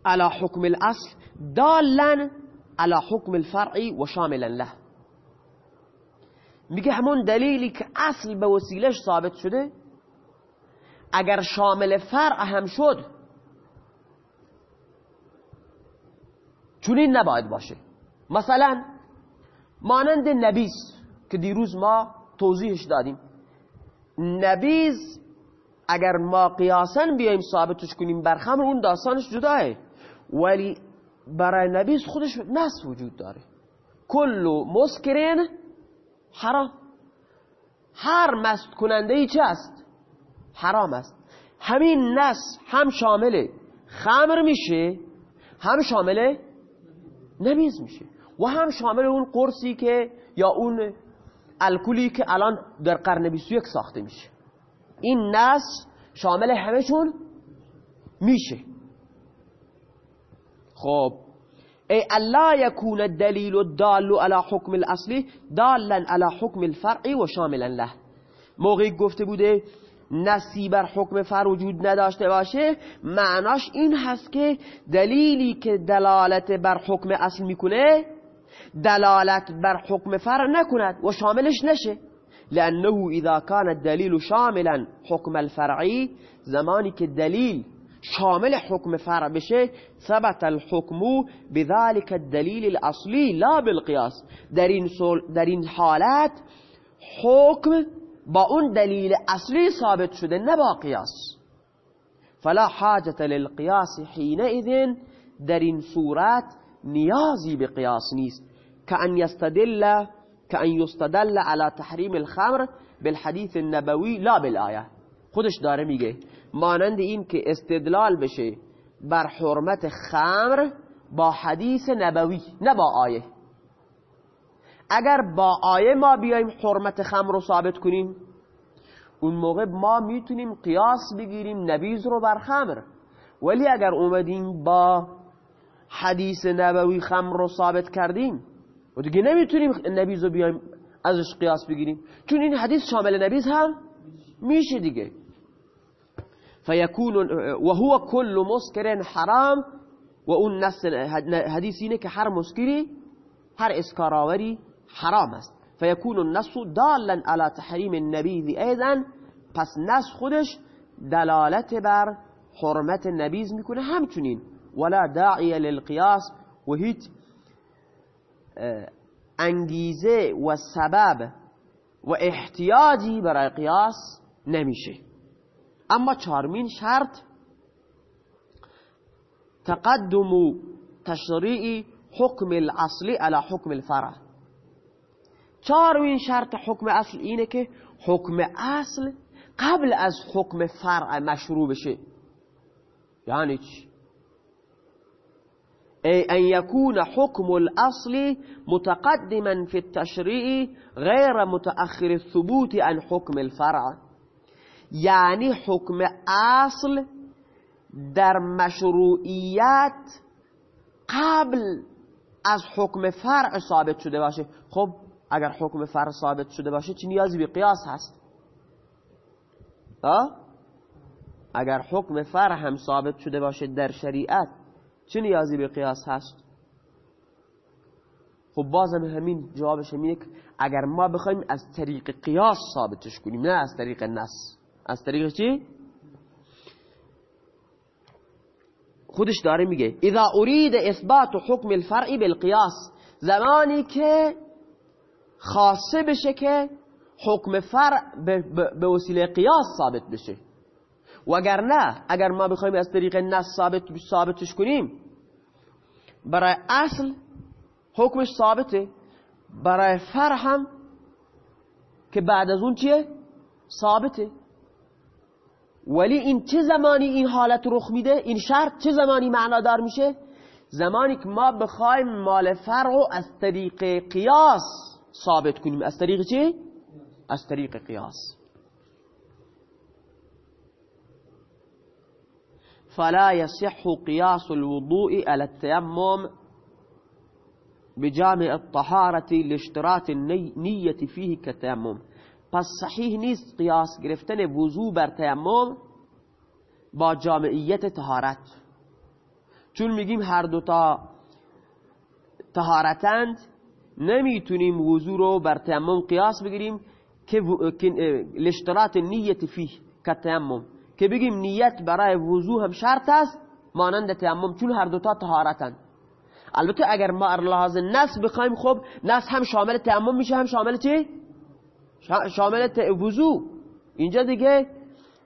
على حکم الاصل دالا على حکم الفرع و شاملا له. میگه همون دلیلی که اصل به وسیلش ثابت شده اگر شامل فرع هم شد چونین نباید باشه. مثلا مانند نبیز که دیروز ما توضیحش دادیم. نبیز اگر ما قیاسا بیایم ثابتش کنیم بر خمر اون داستانش جداه ولی برای نبیز خودش نص وجود داره. کل مسکرین حرام. هر مست کننده ای چه است؟ حرام است. همین نس هم شامل خمر میشه هم شامل نمیز میشه و هم شامل اون قرصی که یا اون الکلی که الان در قرن 21 ساخته میشه. این نص شامل همهشون میشه. خب ای الا یکون الدلیل الدال على حکم الاصلی دالا على حکم الفرعی و شاملا له. موقعی گفته بوده نسی بر حکم فر وجود نداشته باشه معناش این هست که دلیلی که دلالت بر حکم اصل می‌کنه دلالت بر حکم فر نکند و شاملش نشه. لانه اذا كان الدلیل شاملا حکم الفرعی زمانی که دلیل شامل حکم فرع بشه ثبت الحکم بذلك الدلیل الاصلی لا بالقیاس در این, در این حالت حکم با اون دلیل اصلی ثابت شده نه با قیاس فلا حاجت للقیاس حینئذ در این صورت نیازی به قیاس نیست. كأن يستدل كأن يستدل على تحریم الخمر بالحديث النبوي لا بالآیه. خودش داره میگه. مانند این که استدلال بشه بر حرمت خمر با حدیث نبوی نه با آیه. اگر با آیه ما بیایم حرمت خمر رو ثابت کنیم اون موقع ما می‌تونیم قیاس بگیریم نبیز رو بر خمر. ولی اگر اومدیم با حدیث نبوی خمر رو ثابت کردیم و دیگه نمی‌تونیم نبیز رو بیایم ازش قیاس بگیریم. چون این حدیث شامل نبیز هم میشه دیگه. فیکون و هو کل مسکر حرام و اون نص حدیث اینه که هر مسکری هر حرام است. فیکون النص دالا على تحریم النبیذ ایضا پس نص خودش دلالت بر حرمت نبیز میکنه همچنین. ولا داعی للقیاس و هیچ انگیزه و سبب و احتیاجی برای قیاس نمیشه. أما چهارمین شرط تقدم تشریع حکم الاصلی على حکم الفرع. چهارمین شرط حکم اصل اینه که حکم اصل قبل از حکم فرع مشروع بشه. یعنی چی؟ ای ان يكون حكم الاصل متقدما في التشريع غير متأخر الثبوت عن حكم الفرع. یعنی حکم اصل در مشروعیت قبل از حکم فرع ثابت شده باشه. خب اگر حکم فرع ثابت شده باشه چی نیازی به قیاس هست؟ اگر حکم فرع هم ثابت شده باشه در شریعت چه نیازی به قیاس هست؟ خب بازم همین جوابش همینه اگر ما بخوایم از طریق قیاس ثابتش کنیم نه از طریق نص. از طریق چی؟ خودش داره میگه اذا اريد اثبات حکم الفرع بالقیاس زمانی که خاصه بشه که حکم فرع به وسیله قیاس ثابت بشه. و اگر نه اگر ما بخوایم از طریق نص ثابت ثابتش کنیم برای اصل حکمش ثابته برای فرع هم که بعد از اون چیه؟ ثابته. ولی این چه زمانی این حالت رخ میده؟ این شرط چه زمانی معنادار میشه؟ زمانی که ما بخوایم مال فرع از طریق قیاس ثابت کنیم. از طریق چی؟ از طریق قیاس. فلا يصح قياس الوضوء على التيمم بجامع الطهارة لاشتراط النية فيه كتيمم پس صحیح نیست قیاس گرفتن وضوع بر تیمم با جامعیت تهارت چون میگیم هر دوتا تهارتند نمی‌تونیم وضوع رو بر تیمم قیاس بگیریم که لشترات نیت فیه که تیمم. که بگیم نیت برای وضوع هم شرط است مانند تیمم چون هر دوتا تهارتند البته اگر ما لحاظ نس بخوایم خب نس هم شامل تیمم میشه هم شامل چی؟ شامل وضوع اینجا دیگه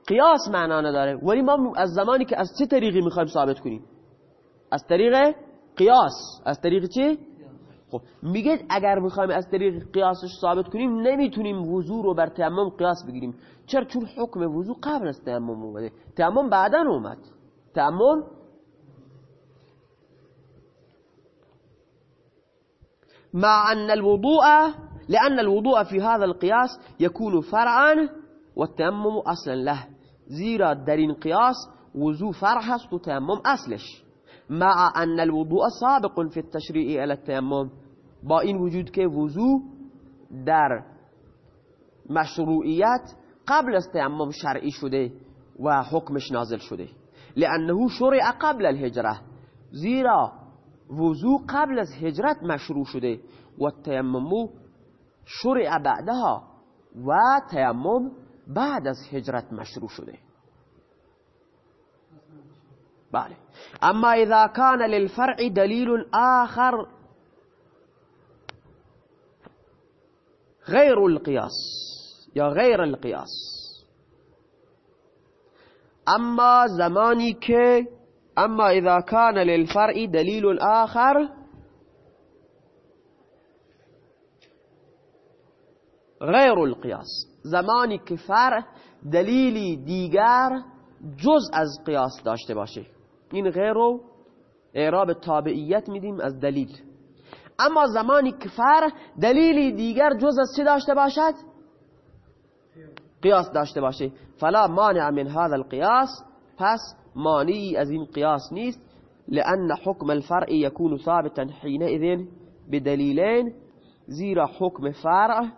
قیاس معنا نداره ولی ما از زمانی که از چه طریقی می‌خوایم ثابت کنیم؟ از طریق قیاس. از طریق چی؟ خب میگه اگر می‌خوایم از طریق قیاسش ثابت کنیم نمی‌تونیم وضوع رو بر تیمم قیاس بگیریم. چرا؟ چون حکم وضوع قبل از تیمم اومده. تیمم بعدا اومد. تیمم مع ان الوضوء لأن الوضوء في هذا القياس يكون فرعا والتيمم أصلا له. زيرا در قياس وضوء فرع هست وتيمم أصلش مع أن الوضوء سابق في التشريع إلى التيمم با وجود که وضوع در مشروعیت قبل از شرعی شده و نازل شده. لأنه شرع قبل الهجرة. زیرا وضوع قبل از هجرت مشروع شده و شرع بعدها و تیمم بعد از هجرت مشروع شده. بله. اما اذا كان للفرع دلیل آخر غير القياس یا غیر القياس اما زمانی که اما اذا كان للفرع دلیل آخر غیر القیاس زمانی که فرع دلیلی دیگر جز از قیاس داشته باشه. این غیر رو اعراب تابعیت میدیم از دلیل. اما زمانی که فرع دلیلی دیگر جز از چه داشته باشد؟ قیاس داشته باشه. فلا مانع من هذا القیاس. پس مانعی از این قیاس نیست. لأن حکم الفرع يكون ثابتا حينئذ بدلیلین. زیرا حکم فرع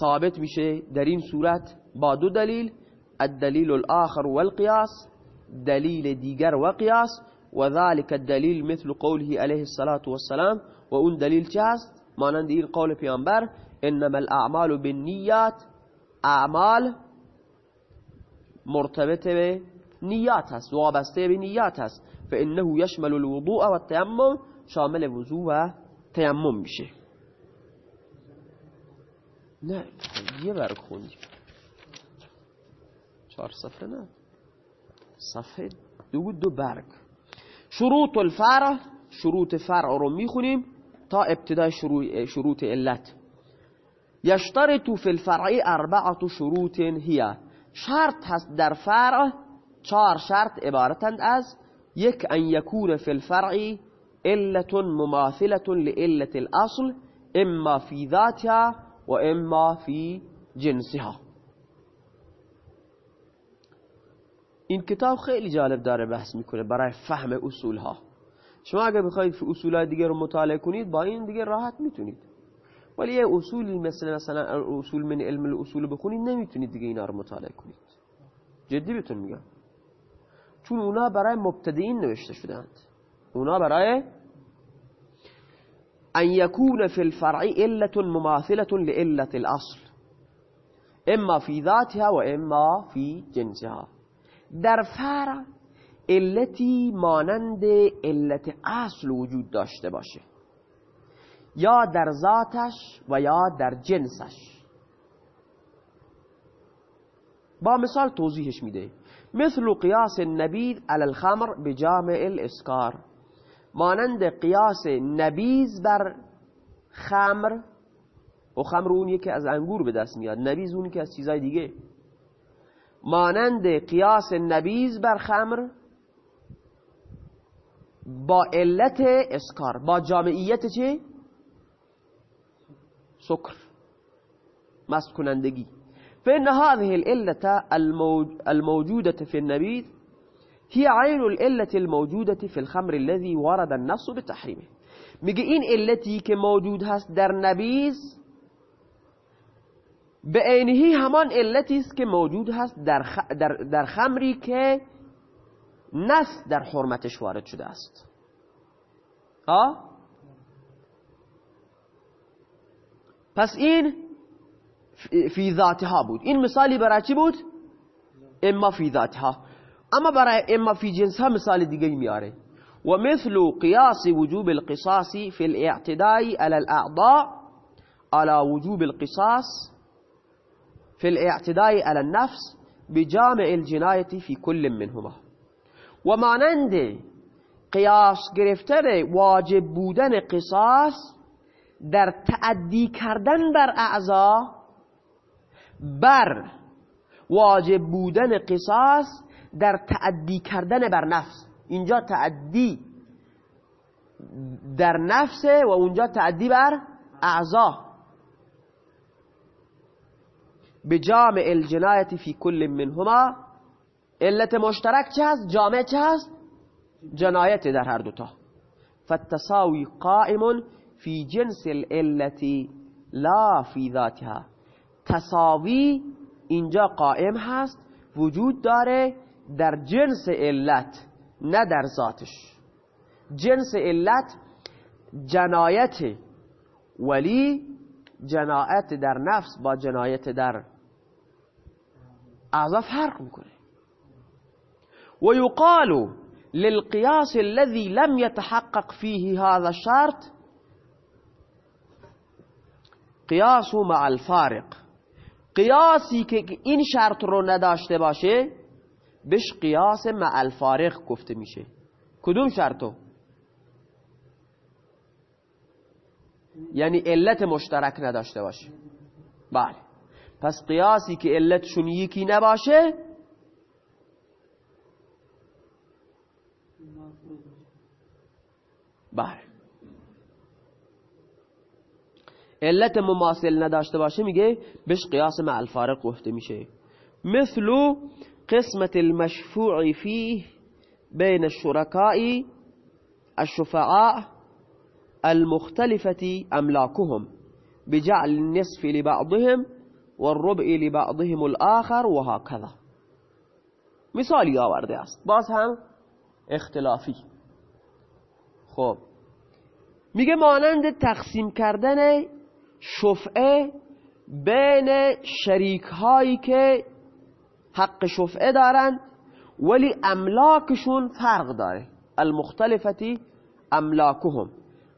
ثابت میشه در این صورت با دو دلیل الدلیل الآخر والقیاس دلیل دیگر و قیاس و ذلك الدلیل مثل قوله علیه الصلاة والسلام و اون دلیل چه هست؟ مانند این قول پیامبر انما الاعمال بالنیات اعمال مرتبط به نیات هست وابسته به نیات هست فانه یشمل الوضوء و التیمم شامل وضوع و تیمم میشه نه یه برگ خوندیم چهار صفحه نه. صفحه دو دو برگ. شروط الفرع شروط فرع رو می‌خونیم تا ابتدای شروط علت. یشترط فی الفرع اربعة شروط هي شرط هست در فرع چهار شرط عبارتند از یک ان یکون فی الفرع علت مماثلة لعلة الاصل اما فی ذاتها و اما فی جنسها. این کتاب خیلی جالب داره بحث می‌کنه برای فهم اصول ها شما اگر بخواید اصول دیگه رو مطالعه کنید با این دیگه راحت می‌تونید. ولی یه اصولی مثل مثلا اصول من علم الاصول بخونید نمی‌تونید دیگه اینا رو مطالعه کنید. جدی بهتون میگم. چون اونا برای مبتدئین نوشته شدند اونا برای ان يكون في الفرع علة مماثلة لعلة الاصل اما في ذاتها و اما في جنسها. در فرع علتی مانند علت اصل وجود داشته باشه. یا در ذاتش و یا در جنسش. با مثال توضیحش میده. مثل قیاس النبیذ على الخمر بجامع الاسکار. مانند قیاس نبیز بر خمر. و خمر اونی که از انگور به دست میاد نبیز اونی که از چیزای دیگه. مانند قیاس نبیز بر خمر با علت اسکار با جامعیت چه؟ سکر مست کنندگی. فإن هذه العلة الموجودة في النبيذ هي عين العلة الموجودة في الخمر الذي ورد النص بتحريمه. میگه این علتی که موجود هست در نبیز به عینهی همان علتی است که موجود هست در, خ... در... در خمری که نص در حرمتش وارد شده است. آه؟ پس این فی ذاتها بود. این مثالی برای چی بود؟ اما فی ذاتها. أما برای إما فی جنسها مثال دیگه میاره و مثل قیاس وجوب القصاص فی الاعتداء على الأعضاء على وجوب القصاص في الاعتداء على النفس بجامع الجناية في كل منهما. مانند قیاس گرفتن واجب بودن قصاص در تعدی کردن بر اعضا بر واجب بودن قصاص در تعدی کردن بر نفس. اینجا تعدی در نفسه و اونجا تعدی بر اعضا. به جامع الجنایت فی کل منهما. علت مشترک چه هست؟ جامع چه هست؟ جنایت در هر دوتا. فالتساوی قائم فی جنس العلت لا فی ذاتها. تساوی اینجا قائم هست وجود داره در جنس علت نه در ذاتش. جنس علت جنایت ولی جنایت در نفس با جنایت در اعضا فرق می‌کنه. و یقال للقياس الذي لم يتحقق فيه هذا الشرط قیاس مع الفارق. قیاسی که این شرط رو نداشته باشه بهش قیاس مع الفارق گفته میشه. کدوم شرطو؟ یعنی علت مشترک نداشته باشه. بله. پس قیاسی که علتشون یکی نباشه بله. علت مماثل نداشته باشه میگه بهش قیاس مع الفارق گفته میشه. مثل قسمت المشفوع فيه بين الشركاء الشفعاء المختلفة أملاكهم بجعل النصف لبعضهم والربع لبعضهم الآخر وهكذا. مثالی آورده است باز هم اختلافی. خب. میگه مانند تقسیم کردن شفعه بین شریک هایی که حق شفعه دارند ولی املاکشون فرق داره. المختلفتی املاکهم.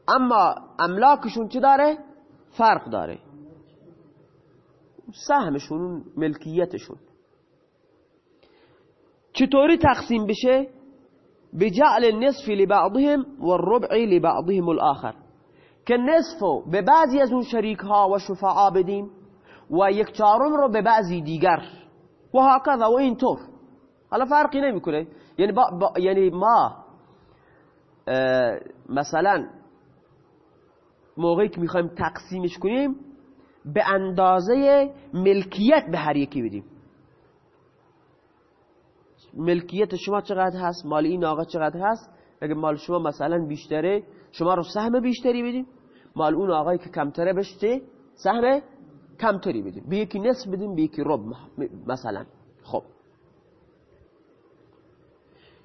اما املاکشون چه داره؟ فرق داره. سهمشون ملکیتشون. چطوری تقسیم بشه؟ بجعل النصف لبعضهم والربع لبعضهم الآخر. که نصفو به بعضی از اون شریک ها و شفعا بدیم و یک چهارم رو به بعضی دیگر. و هکذا و اینطور حالا فرقی نمی‌کنه یعنی با, یعنی ما مثلا موقعی که می‌خوایم تقسیمش کنیم به اندازه ملکیت به هر یکی بدیم. ملکیت شما چقدر هست؟ مال این آقا چقدر هست؟ اگه مال شما مثلا بیشتره شما رو سهم بیشتری بدیم. مال اون آقایی که کمتره بشته سهم کمتری بدیم. به یکی نصف بدیم به یکی رب مثلا. خب.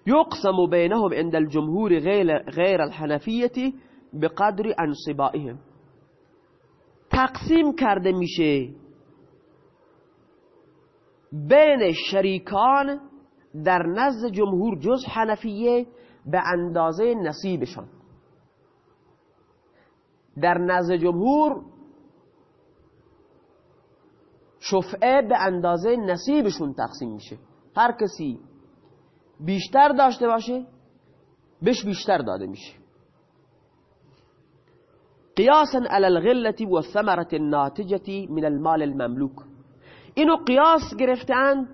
يقسم بينهم عند الجمهور غير, غير الحنفية بقدر انصبائهم. تقسیم کرده میشه بین شریکان در نزد جمهور جز حنفیه به اندازه نصیبشان. در نزد جمهور شفعه به اندازه نصیبشون تقسیم میشه. هر کسی بیشتر داشته باشه بهش بیشتر داده میشه. قیاسا على الغلة والثمرة الناتجة من المال المملوك اینو قیاس گرفتن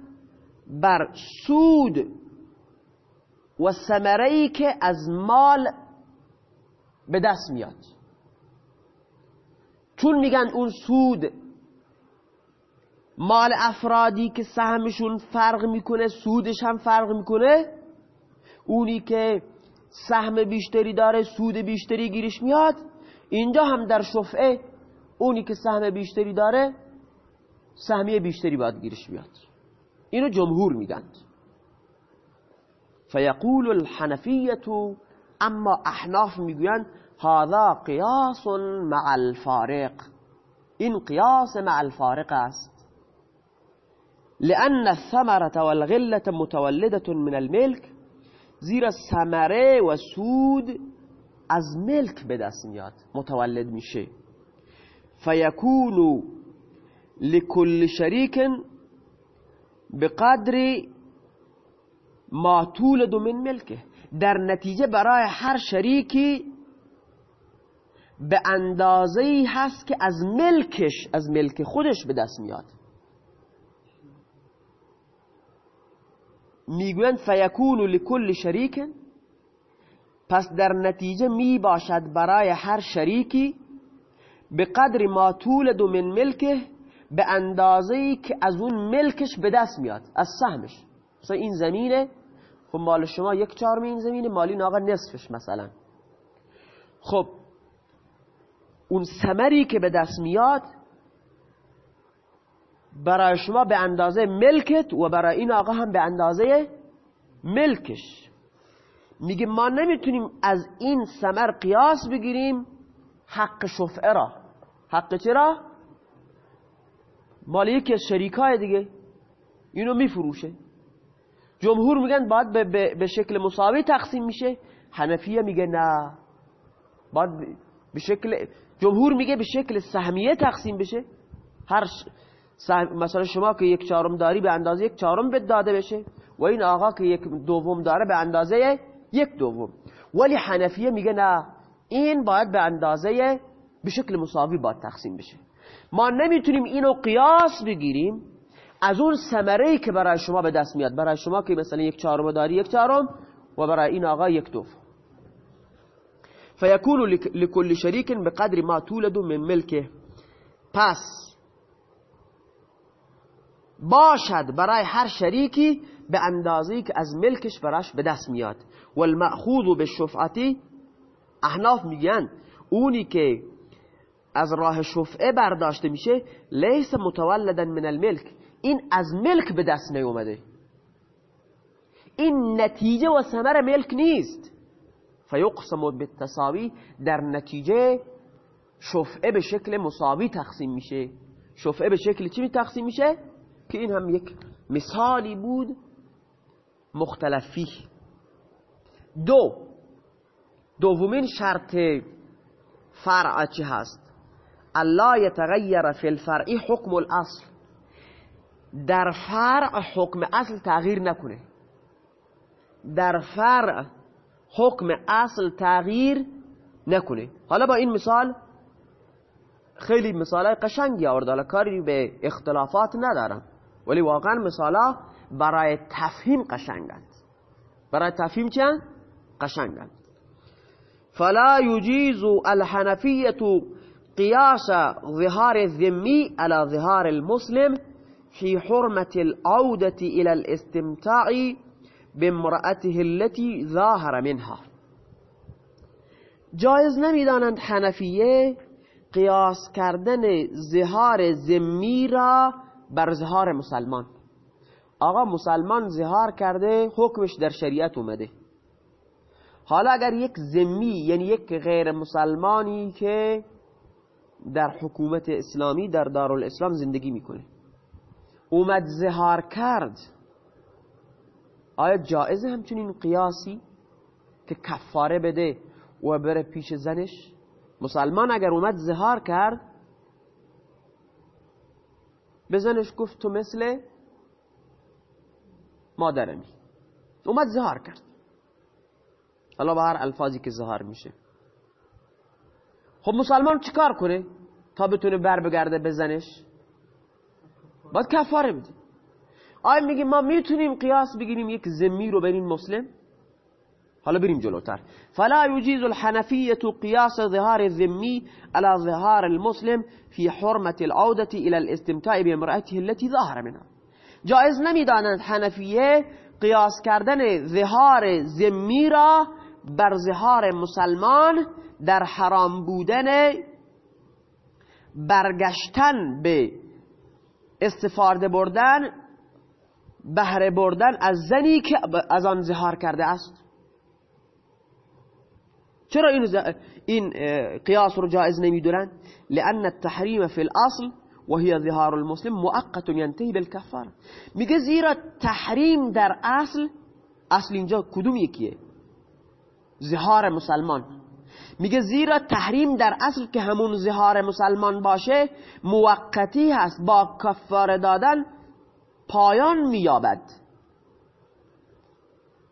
بر سود و ثمره که از مال به دست میاد. چون میگن اون سود مال افرادی که سهمشون فرق می‌کنه سودش هم فرق می‌کنه. اونی که سهم بیشتری داره سود بیشتری گیرش میاد اینجا هم در شفعه اونی که سهم بیشتری داره سهمی بیشتری باید گیرش میاد. اینو جمهور میگند فیقول الحنفیت اما احناف می‌گویند هذا قیاس مع الفارق. این قیاس مع الفارق است. لأن الثمرة والغلة متولدة من الملك زیرا ثمره و سود از ملک به دست میاد متولد میشه. فیکونو لكل شریک بقدر ما تولد من ملکه. در نتیجه برای هر شریکی به اندازه هست که از ملکش از ملک خودش به دست میاد. می‌گوین فیکون لکل شریک. پس در نتیجه می باشد برای هر شریکی به قدر ما طول من ملکه به اندازه که از اون ملکش به دست میاد از سهمش. مثلا این زمینه خب مال شما یک چهارم این زمینه مالی ناقا نصفش مثلا. خب اون سمری که به دست میاد برای شما به اندازه ملکت و برای این آقا هم به اندازه ملکش. میگه ما نمی‌تونیم از این سمر قیاس بگیریم حق شفعه را. حق چرا؟ مال یکی از شریکای دیگه. اینو میفروشه. جمهور میگن باید به شکل مساوی تقسیم میشه. حنفیه میگه نه. باید به شکل جمهور میگه به شکل سهمیه تقسیم بشه. هر مثلا شما که یک چهارم داری به اندازه یک چهارم به داده بشه و این آقا که یک دوم داره به اندازه یک دوم. ولی حنفیه میگه نه این باید به اندازه به شکل مساوی باید تقسیم بشه. ما نمی‌تونیم اینو قیاس بگیریم از اون ثمره که برای شما به دست میاد. برای شما که مثلا یک چهارم داری یک چهارم و برای این آقا یک دوم. فیکون لكل شریک به قدر ما تولد من ملکه. پس باشد برای هر شریکی به اندازی که از ملکش براش به دست میاد. و المأخوذ به شفعتی احناف میگن اونی که از راه شفعه برداشته میشه لیس متولدا من الملک. این از ملک به دست نیومده. این نتیجه و ثمر ملک نیست. فیقسم بالتساوی در نتیجه شفعه به شکل مساوی تقسیم میشه. شفعه به شکل چی تقسیم میشه؟ که این هم یک مثالی بود مختلفی دو دومین شرط فرع چی هست؟ الله یتغیر فی الفرعی حکم الاصل. در فرع حکم اصل تغییر نکنه. در فرع حکم اصل تغییر نکنه. حالا با این مثال خیلی مثال قشنگی آورد. حالا کاری به اختلافات ندارم. ولی واقعا مثالا برای تفهیم قشنگند. برای تفهیم چند؟ قشنگند. فلا يجيز الحنفية قياس ظهار الذمي على ظهار المسلم في حرمة العودة إلى الاستمتاع بامرأته التي ظاهر منها. جایز نمی‌دانند حنفیه قیاس کردن زهار زمی را بر زهار مسلمان. آقا مسلمان زهار کرده حکمش در شریعت اومده. حالا اگر یک زمی یعنی یک غیر مسلمانی که در حکومت اسلامی در دارالاسلام زندگی می‌کنه. اومد زهار کرد. آیا جائزه همچنین قیاسی که کفاره بده و بره پیش زنش؟ مسلمان اگر اومد زهار کرد به زنش گفت تو مثل مادرمی. اومد زهار کرد. حالا با هر الفاظی که زهار میشه. خب مسلمان چیکار کنه تا بتونه بر بگرده به زنش باید کفاره بده. آیا میگه ما می‌تونیم قیاس بگیریم یک زمی رو بین مسلم؟ حالا بریم جلوتر. فلا يجيز الحنفية قياس ظهار الذمي على ظهار المسلم في حرمة العودة إلى الاستمتاع بامرأته التي ظهر منها. جائز نمی‌دانند حنفیه قیاس کردن ظهار زمی را بر ظهار مسلمان در حرام بودن برگشتن به استفاده بردن بهره بردن از زنی که از آن زهار کرده است. چرا این, این قیاس رو جائز نمی‌دونن؟ لان التحریم فی الاصل وهي ظهار المسلم مؤقت ينتهي بالكفاره میگه زیرا تحریم در اصل اصل اینجا کدوم یکیه؟ ظهار مسلمان. میگه زیرا تحریم در اصل که همون ظهار مسلمان باشه موقتی هست با کفاره دادن پایان میابد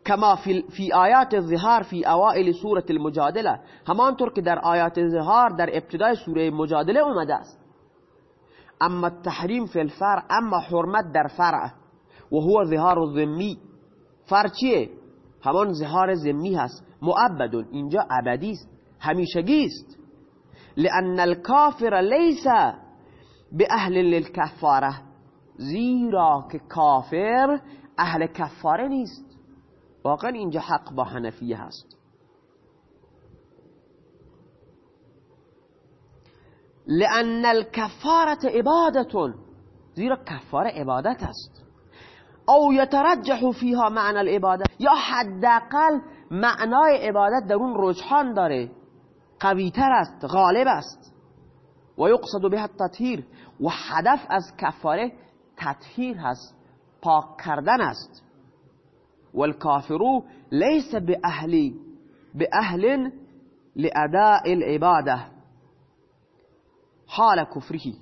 کما فی آیات الظهار فی اوائل سوره المجادله همانطور که در آیات الظهار در ابتدای سوره مجادله اومده است. اما التحریم فی الفرع اما حرمت در فرع. و هو ظهار الذمی. فرع؟ همان زهار زمی هست. معبدون. اینجا ابدی است. همیشگی است. لان الكافر لیس به اهل للکفاره. زیرا که کافر اهل کفاره نیست. واقعا اینجا حق با حنفیه هست. لأن الكفارة عبادة زیرا کفاره عبادت است. او یترجح فیها معنی العباده یا حداقل معنای عبادت در اون رجحان داره. قویتر است غالب است. و یقصد به التطهیر و هدف از کفاره تطهیر هست پاک کردن است. به اهلی به أهل لأداء العبادة. حال کفرهی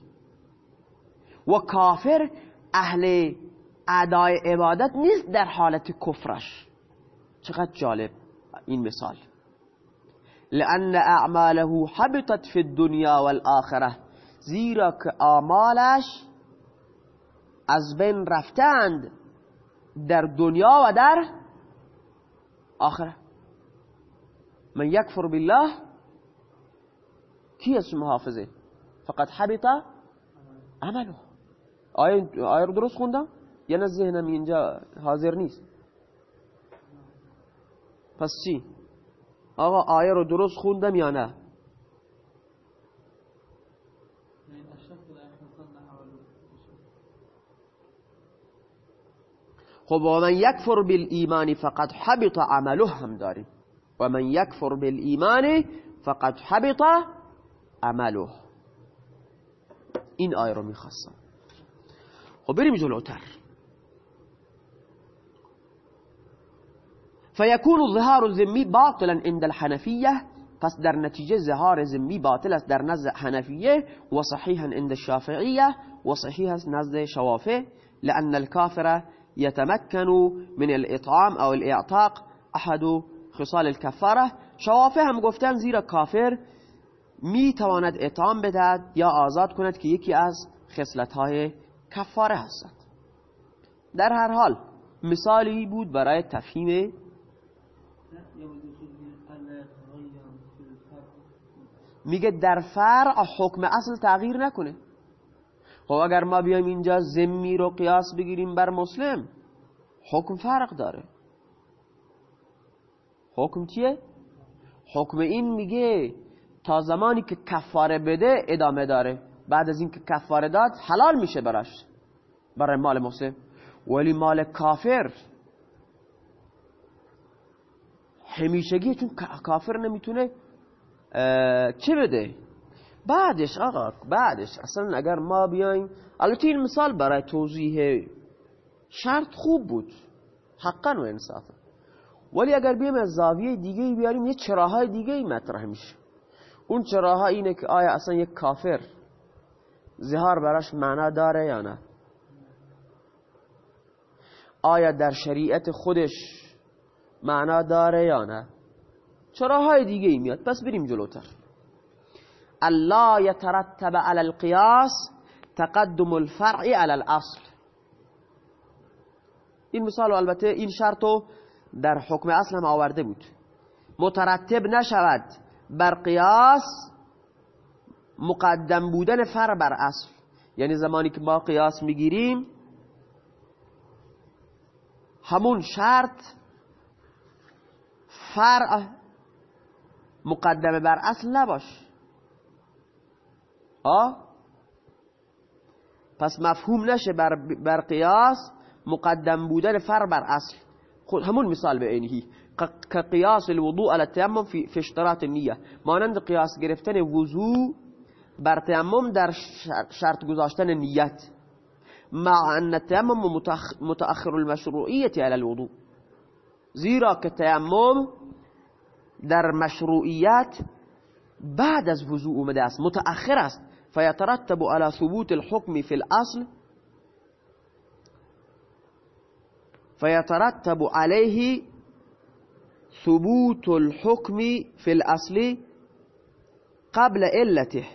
و کافر أهل ادای عبادت نیست در حالت کفرش. چقدر جالب این مثال. لأن أعماله حبطت في الدنيا والآخرة. زیرا که آمالش از بین رفتند. در دنیا و در آخره. من یکفر بالله کی اسم محافظه فقط حبط عمله. آیه رو درست خوندم؟ یا نه ذهنم اینجا حاضر نیست. پس چی؟ آقا آیه رو درست خوندم یا نه؟ خب و من یکفر بالایمان فقط حبط عمله هم داریم. و من یکفر بالایمان فقط حبط عمله. این آیه رو میخواستم. خب بریم جلوتر. فيكون الظهار الذمي باطلا عند الحنفية پس در نتیجه ظهار ذمی باطل است در نزد حنفیه و صحیحا عند الشافعیه و صحیح است نزد شوافع لأن الكافر يتمكن من الاطعام او الاعتاق احد خصال الكفاره شوافع هم گفتن زیرا کافر می تواند اطعام بدهد یا آزاد کند که یکی از خصلت های کفاره در هر حال مثالی بود برای تفهیم میگه در فرع حکم اصل تغییر نکنه. خب اگر ما بیایم اینجا زمی رو قیاس بگیریم بر مسلم حکم فرق داره. حکم چیه؟ حکم این میگه تا زمانی که کفاره بده ادامه داره. بعد از اینکه کفاره داد حلال میشه براش برای مال مسلم. ولی مال کافر همیشگی چون کافر نمی‌تونه چه بده؟ بعدش آقا بعدش اصلا اگر ما بیایم البته این مثال برای توضیح شرط خوب بود. حقا و انصافا. ولی اگر بیایم از زاویه دیگه بیاریم یه چراهای دیگه مطرح میشه. اون چراها اینه که آیا اصلا یک کافر زهار براش معنا داره یا نه؟ آیا در شریعت خودش معنا داره یا نه؟ چراهای دیگه ای میاد. پس بریم جلوتر. الله یترتب على القیاس تقدم الفرع على الاصل این مثال البته این شرطو در حکم اصل هم آورده بود. مترتب نشود بر قیاس مقدم بودن فرع بر اصل. یعنی زمانی که ما قیاس می‌گیریم همون شرط فرع مقدمه بر اصل نباش آه پس مفهوم نشه بر, بر قیاس مقدم بودن فر بر اصل. خود همون مثال به اینهی که قیاس الوضوء على التیمم في اشتراط النیه. مانند قیاس گرفتن وضوع بر تیمم در شرط گذاشتن نیت. مع ان التیمم متأخر المشروعیت على الوضوء. زیرا که تیمم در مشروعیت بعد از وضوع اومده است متأخر است. فيترتب على ثبوت الحكم في الأصل فيترتب عليه ثبوت الحكم في الأصل قبل علته.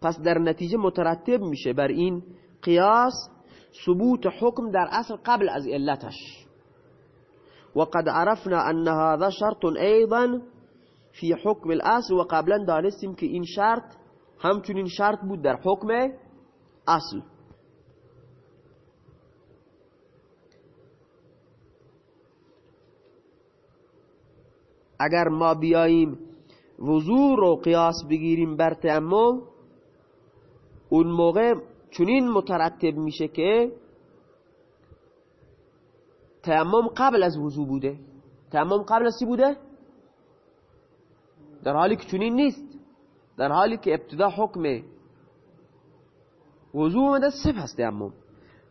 پس در نتیجه مترتب میشه بر این قیاس ثبوت حکم در أصل قبل از علتش. وقد عرفنا أن هذا شرط أيضا في حکم الاصل و قبلا دانستیم که این شرط همچنین شرط بود در حکم اصل اگر ما بیاییم وضوع رو قیاس بگیریم بر تیمم اون موقع چنین مترتب میشه که تیمم قبل از وضوع بوده. تیمم قبل از چی بوده؟ در حالی که چنین نیست در حالی که ابتدا حکم وضوع اومده صف هست تیمم.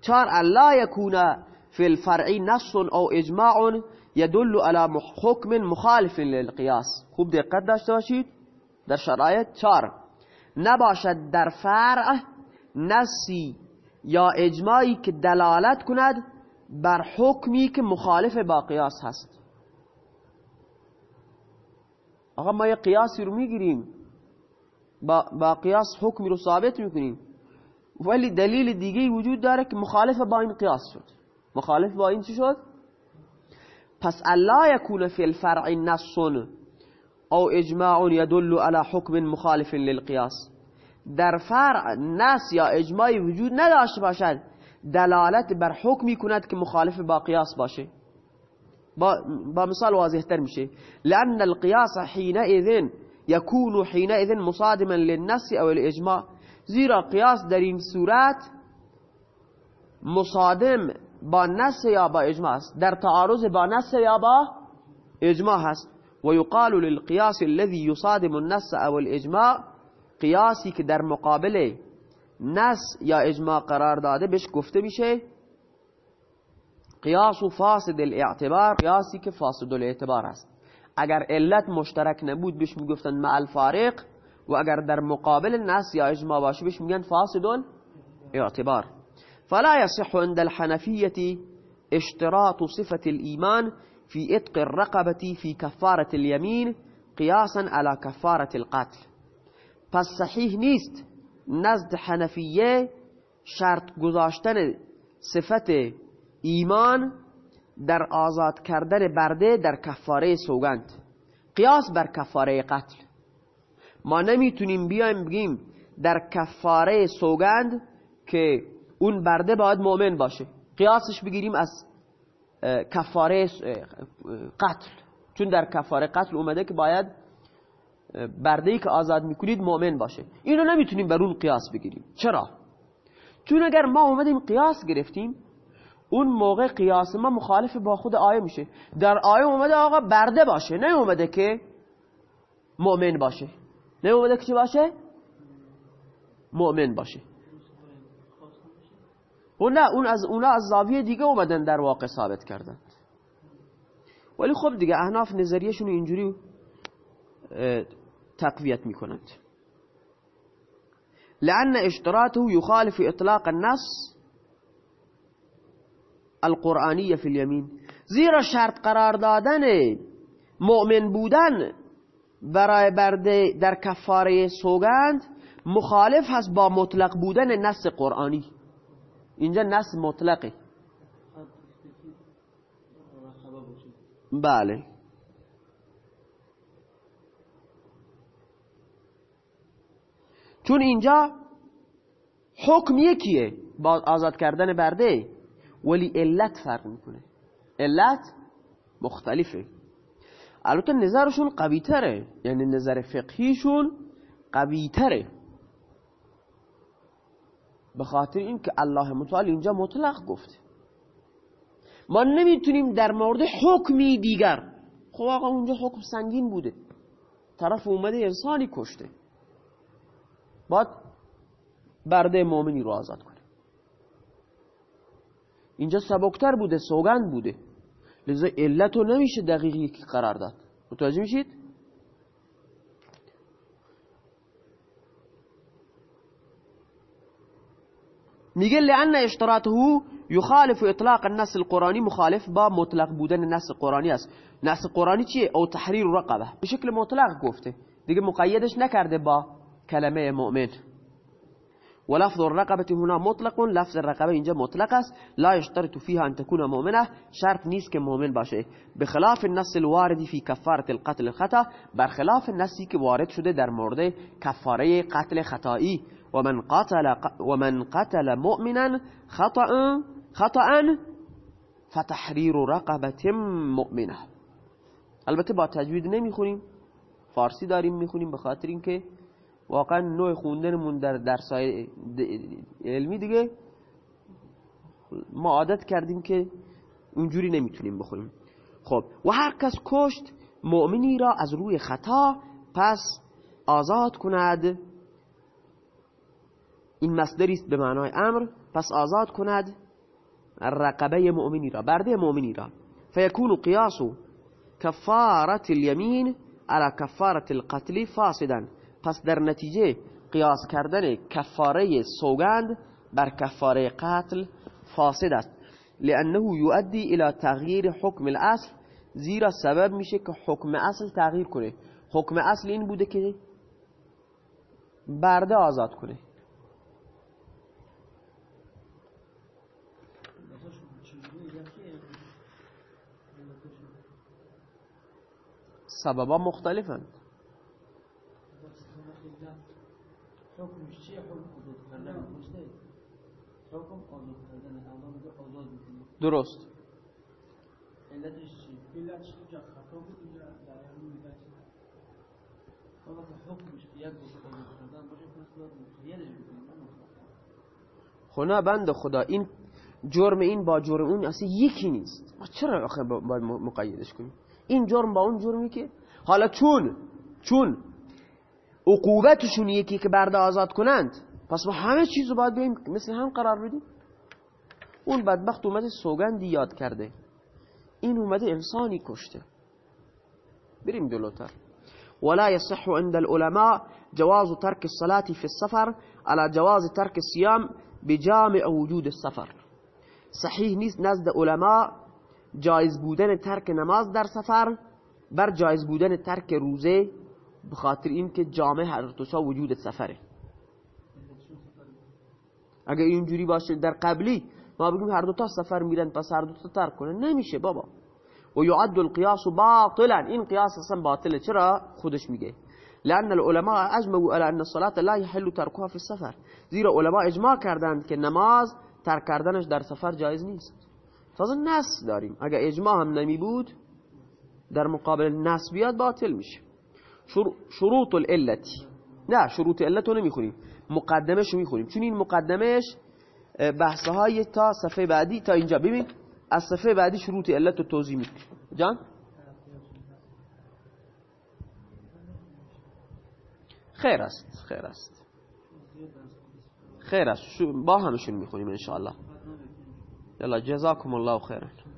چار الله یکون فی الفرعی نص او اجماع يدل على حکم مخالف للقیاس. خوب دقت داشته باشید. در شرایط چار نباشد در فرع نسی یا اجماعی که دلالت کند بر حکمی که مخالف با قیاس هست. آقا ما یه قیاسی رو می‌گیریم. با, با قیاس حکمی رو ثابت می‌کنیم. ولی دلیل دیگه وجود داره که مخالف با این قیاس شد. مخالف با این چی شد؟ پس الا یکون فی الفرع نص او اجماع يدل على حکم مخالف للقیاس. در فرع نص یا اجماعی وجود نداشته باشد. دلالت بر حکمی کند که مخالف با قیاس باشه. با, با مثال واضح تر لأن القياس حينئذ يكون حينئذ مصادما للنص أو الإجماع. زیرا قیاس در این صورت مصادم با نص یا با إجماع است. در تعارض با نص یا با إجماع هست و یقال الذي يصادم النص أو الإجماع قیاسی که در مقابل نص یا إجماع قرار داده بهش گفته میشه. قیاس و فاسد الاعتبار قیاسی که فاسد الاعتبار است اگر علت مشترک نبود بهش میگفتن مع الفارق و اگر در مقابل نص یا اجماع باشه بهش میگن فاسد الاعتبار. فلا يصح عند الحنفية اشتراط صفة الإيمان في إتق الرقبة في كفارة اليمين قياسا على كفارة القتل. پس صحیح نیست نزد حنفیه شرط گذاشتن صفت ایمان در آزاد کردن برده در کفاره سوگند. قیاس بر کفاره قتل. ما نمی‌تونیم بیایم بگیم در کفاره سوگند که اون برده باید مؤمن باشه. قیاسش بگیریم از کفاره قتل. چون در کفاره قتل اومده که باید برده ای که آزاد می‌کنید مؤمن باشه. اینو نمی‌تونیم بر اون قیاس بگیریم. چرا؟ چون اگر ما اومدیم قیاس گرفتیم اون موقع قیاس ما مخالف با خود آیه میشه. در آیه اومده آقا برده باشه. نه اومده که مؤمن باشه. نه اومده که چی باشه؟ مؤمن باشه. و نه اون از اونا از زاویه دیگه اومدن در واقع ثابت کردن. ولی خب دیگه احناف نظریهشون اینجوری تقویت می‌کنند. لأن اشتراطه يخالف اطلاق النص القرآنی فی الیمین. زیرا شرط قرار دادن مؤمن بودن برای برده در کفاره سوگند مخالف هست با مطلق بودن نص قرآنی. اینجا نص مطلقه. بله. چون اینجا حکم یکیه با آزاد کردن برده. ولی علت فرق می‌کنه. علت مختلفه. البته نظرشون قوی تره یعنی نظر فقهیشون قوی تره به خاطر اینکه الله متعال اینجا مطلق گفته. ما نمی‌تونیم در مورد حکمی دیگر خب آقا اونجا حکم سنگین بوده. طرف اومده انسانی کشته. باید برده مؤمنی رو آزاد کنه. اینجا سبکتر بوده سوگند بوده. لذا علت رو نمیشه دقیقی قرار داد. متوجه میشید؟ میگه لان اشتراطه یخالف اطلاق النص القرآنی مخالف با مطلق بودن نص قرآنی است. نص قرآنی چیه؟ او تحریر رقبه. به شکل مطلق گفته. دیگه مقیدش نکرده با کلمه مؤمن. و لفظ الرقبه هنا مطلق لفظ الرقبه اینجا مطلق است. لا يشترط فيها ان تكون مؤمنه. شرط نیست که مؤمن باشه. بخلاف النص الوارد في كفاره القتل الخطا برخلاف النصی که وارد شده در مورد کفاره قتل خطایی. و من قتل و من قتل مؤمنا خطا خطا فتحریر رقبه مؤمنه البته با تجوید نمی‌خونیم. فارسی داریم می‌خونیم به خاطر اینکه واقعا نوع خوندنمون در درس علمی دیگه. ما عادت کردیم که اونجوری نمی‌تونیم بخونیم. خب و هر کس کشت مؤمنی را از روی خطا پس آزاد کند. این مصدری است به معنای امر. پس آزاد کند. رقبه مؤمنی را برده مؤمنی را. فیکون قیاس کفارت الیمین على کفارت القتل فاسدا. پس در نتیجه قیاس کردن کفاره سوگند بر کفاره قتل فاسد است. لانه یؤدی الى تغییر حکم الاصل زیرا سبب میشه که حکم اصل تغییر کنه. حکم اصل این بوده که برده آزاد کنه. سببا مختلفند درست. خب نه بند خدا این جرم این با جرم اون اصلا یکی نیست. ما چرا آخه باید مقیدش کنیم؟ این جرم با اون جرمی که حالا چون چون عقوبتشون یکی که برده آزاد کنند پس ما همه چیز رو باید بیم مثل هم قرار بدیم. اون بدبخت اومده سوگندی یاد کرده. این اومده انسانی کشته. بریم جلوتر. ولا يصح عند العلماء جواز ترك الصلاة في السفر على جواز ترك الصيام بجامع وجود السفر. صحیح نیست نزد علما جایز بودن ترک نماز در سفر بر جایز بودن ترک روزه بخاطر این که جامع هر وجود سفره. اگه اینجوری باشه در قبلی ما بگیم هر دو تا سفر میرن پس هر دو تا ترک کنه نمیشه بابا. و یعد القیاس باطلا. این قیاس اصلا باطله. چرا؟ خودش میگه. لان العلماء اجمعوا على ان الصلاه لا يحل تركها في السفر. زیرا علما اجماع کردند که نماز ترک کردنش در سفر جایز نیست. تازه نص داریم. اگه اجماع هم نمی بود در مقابل نص بیاد باطل میشه. شروط العلتی نه شروط علت رو نمی‌خونیم. مقدمش رو می‌خونیم. چون این مقدمش بحث های تا صفحه بعدی تا اینجا. ببین از صفحه بعدی شروط علت رو توضیح می‌کنیم جان؟ خیر است خیر است. خیر است. با همشون می‌خونیم ان شاء الله يلا جزاكم الله خيرا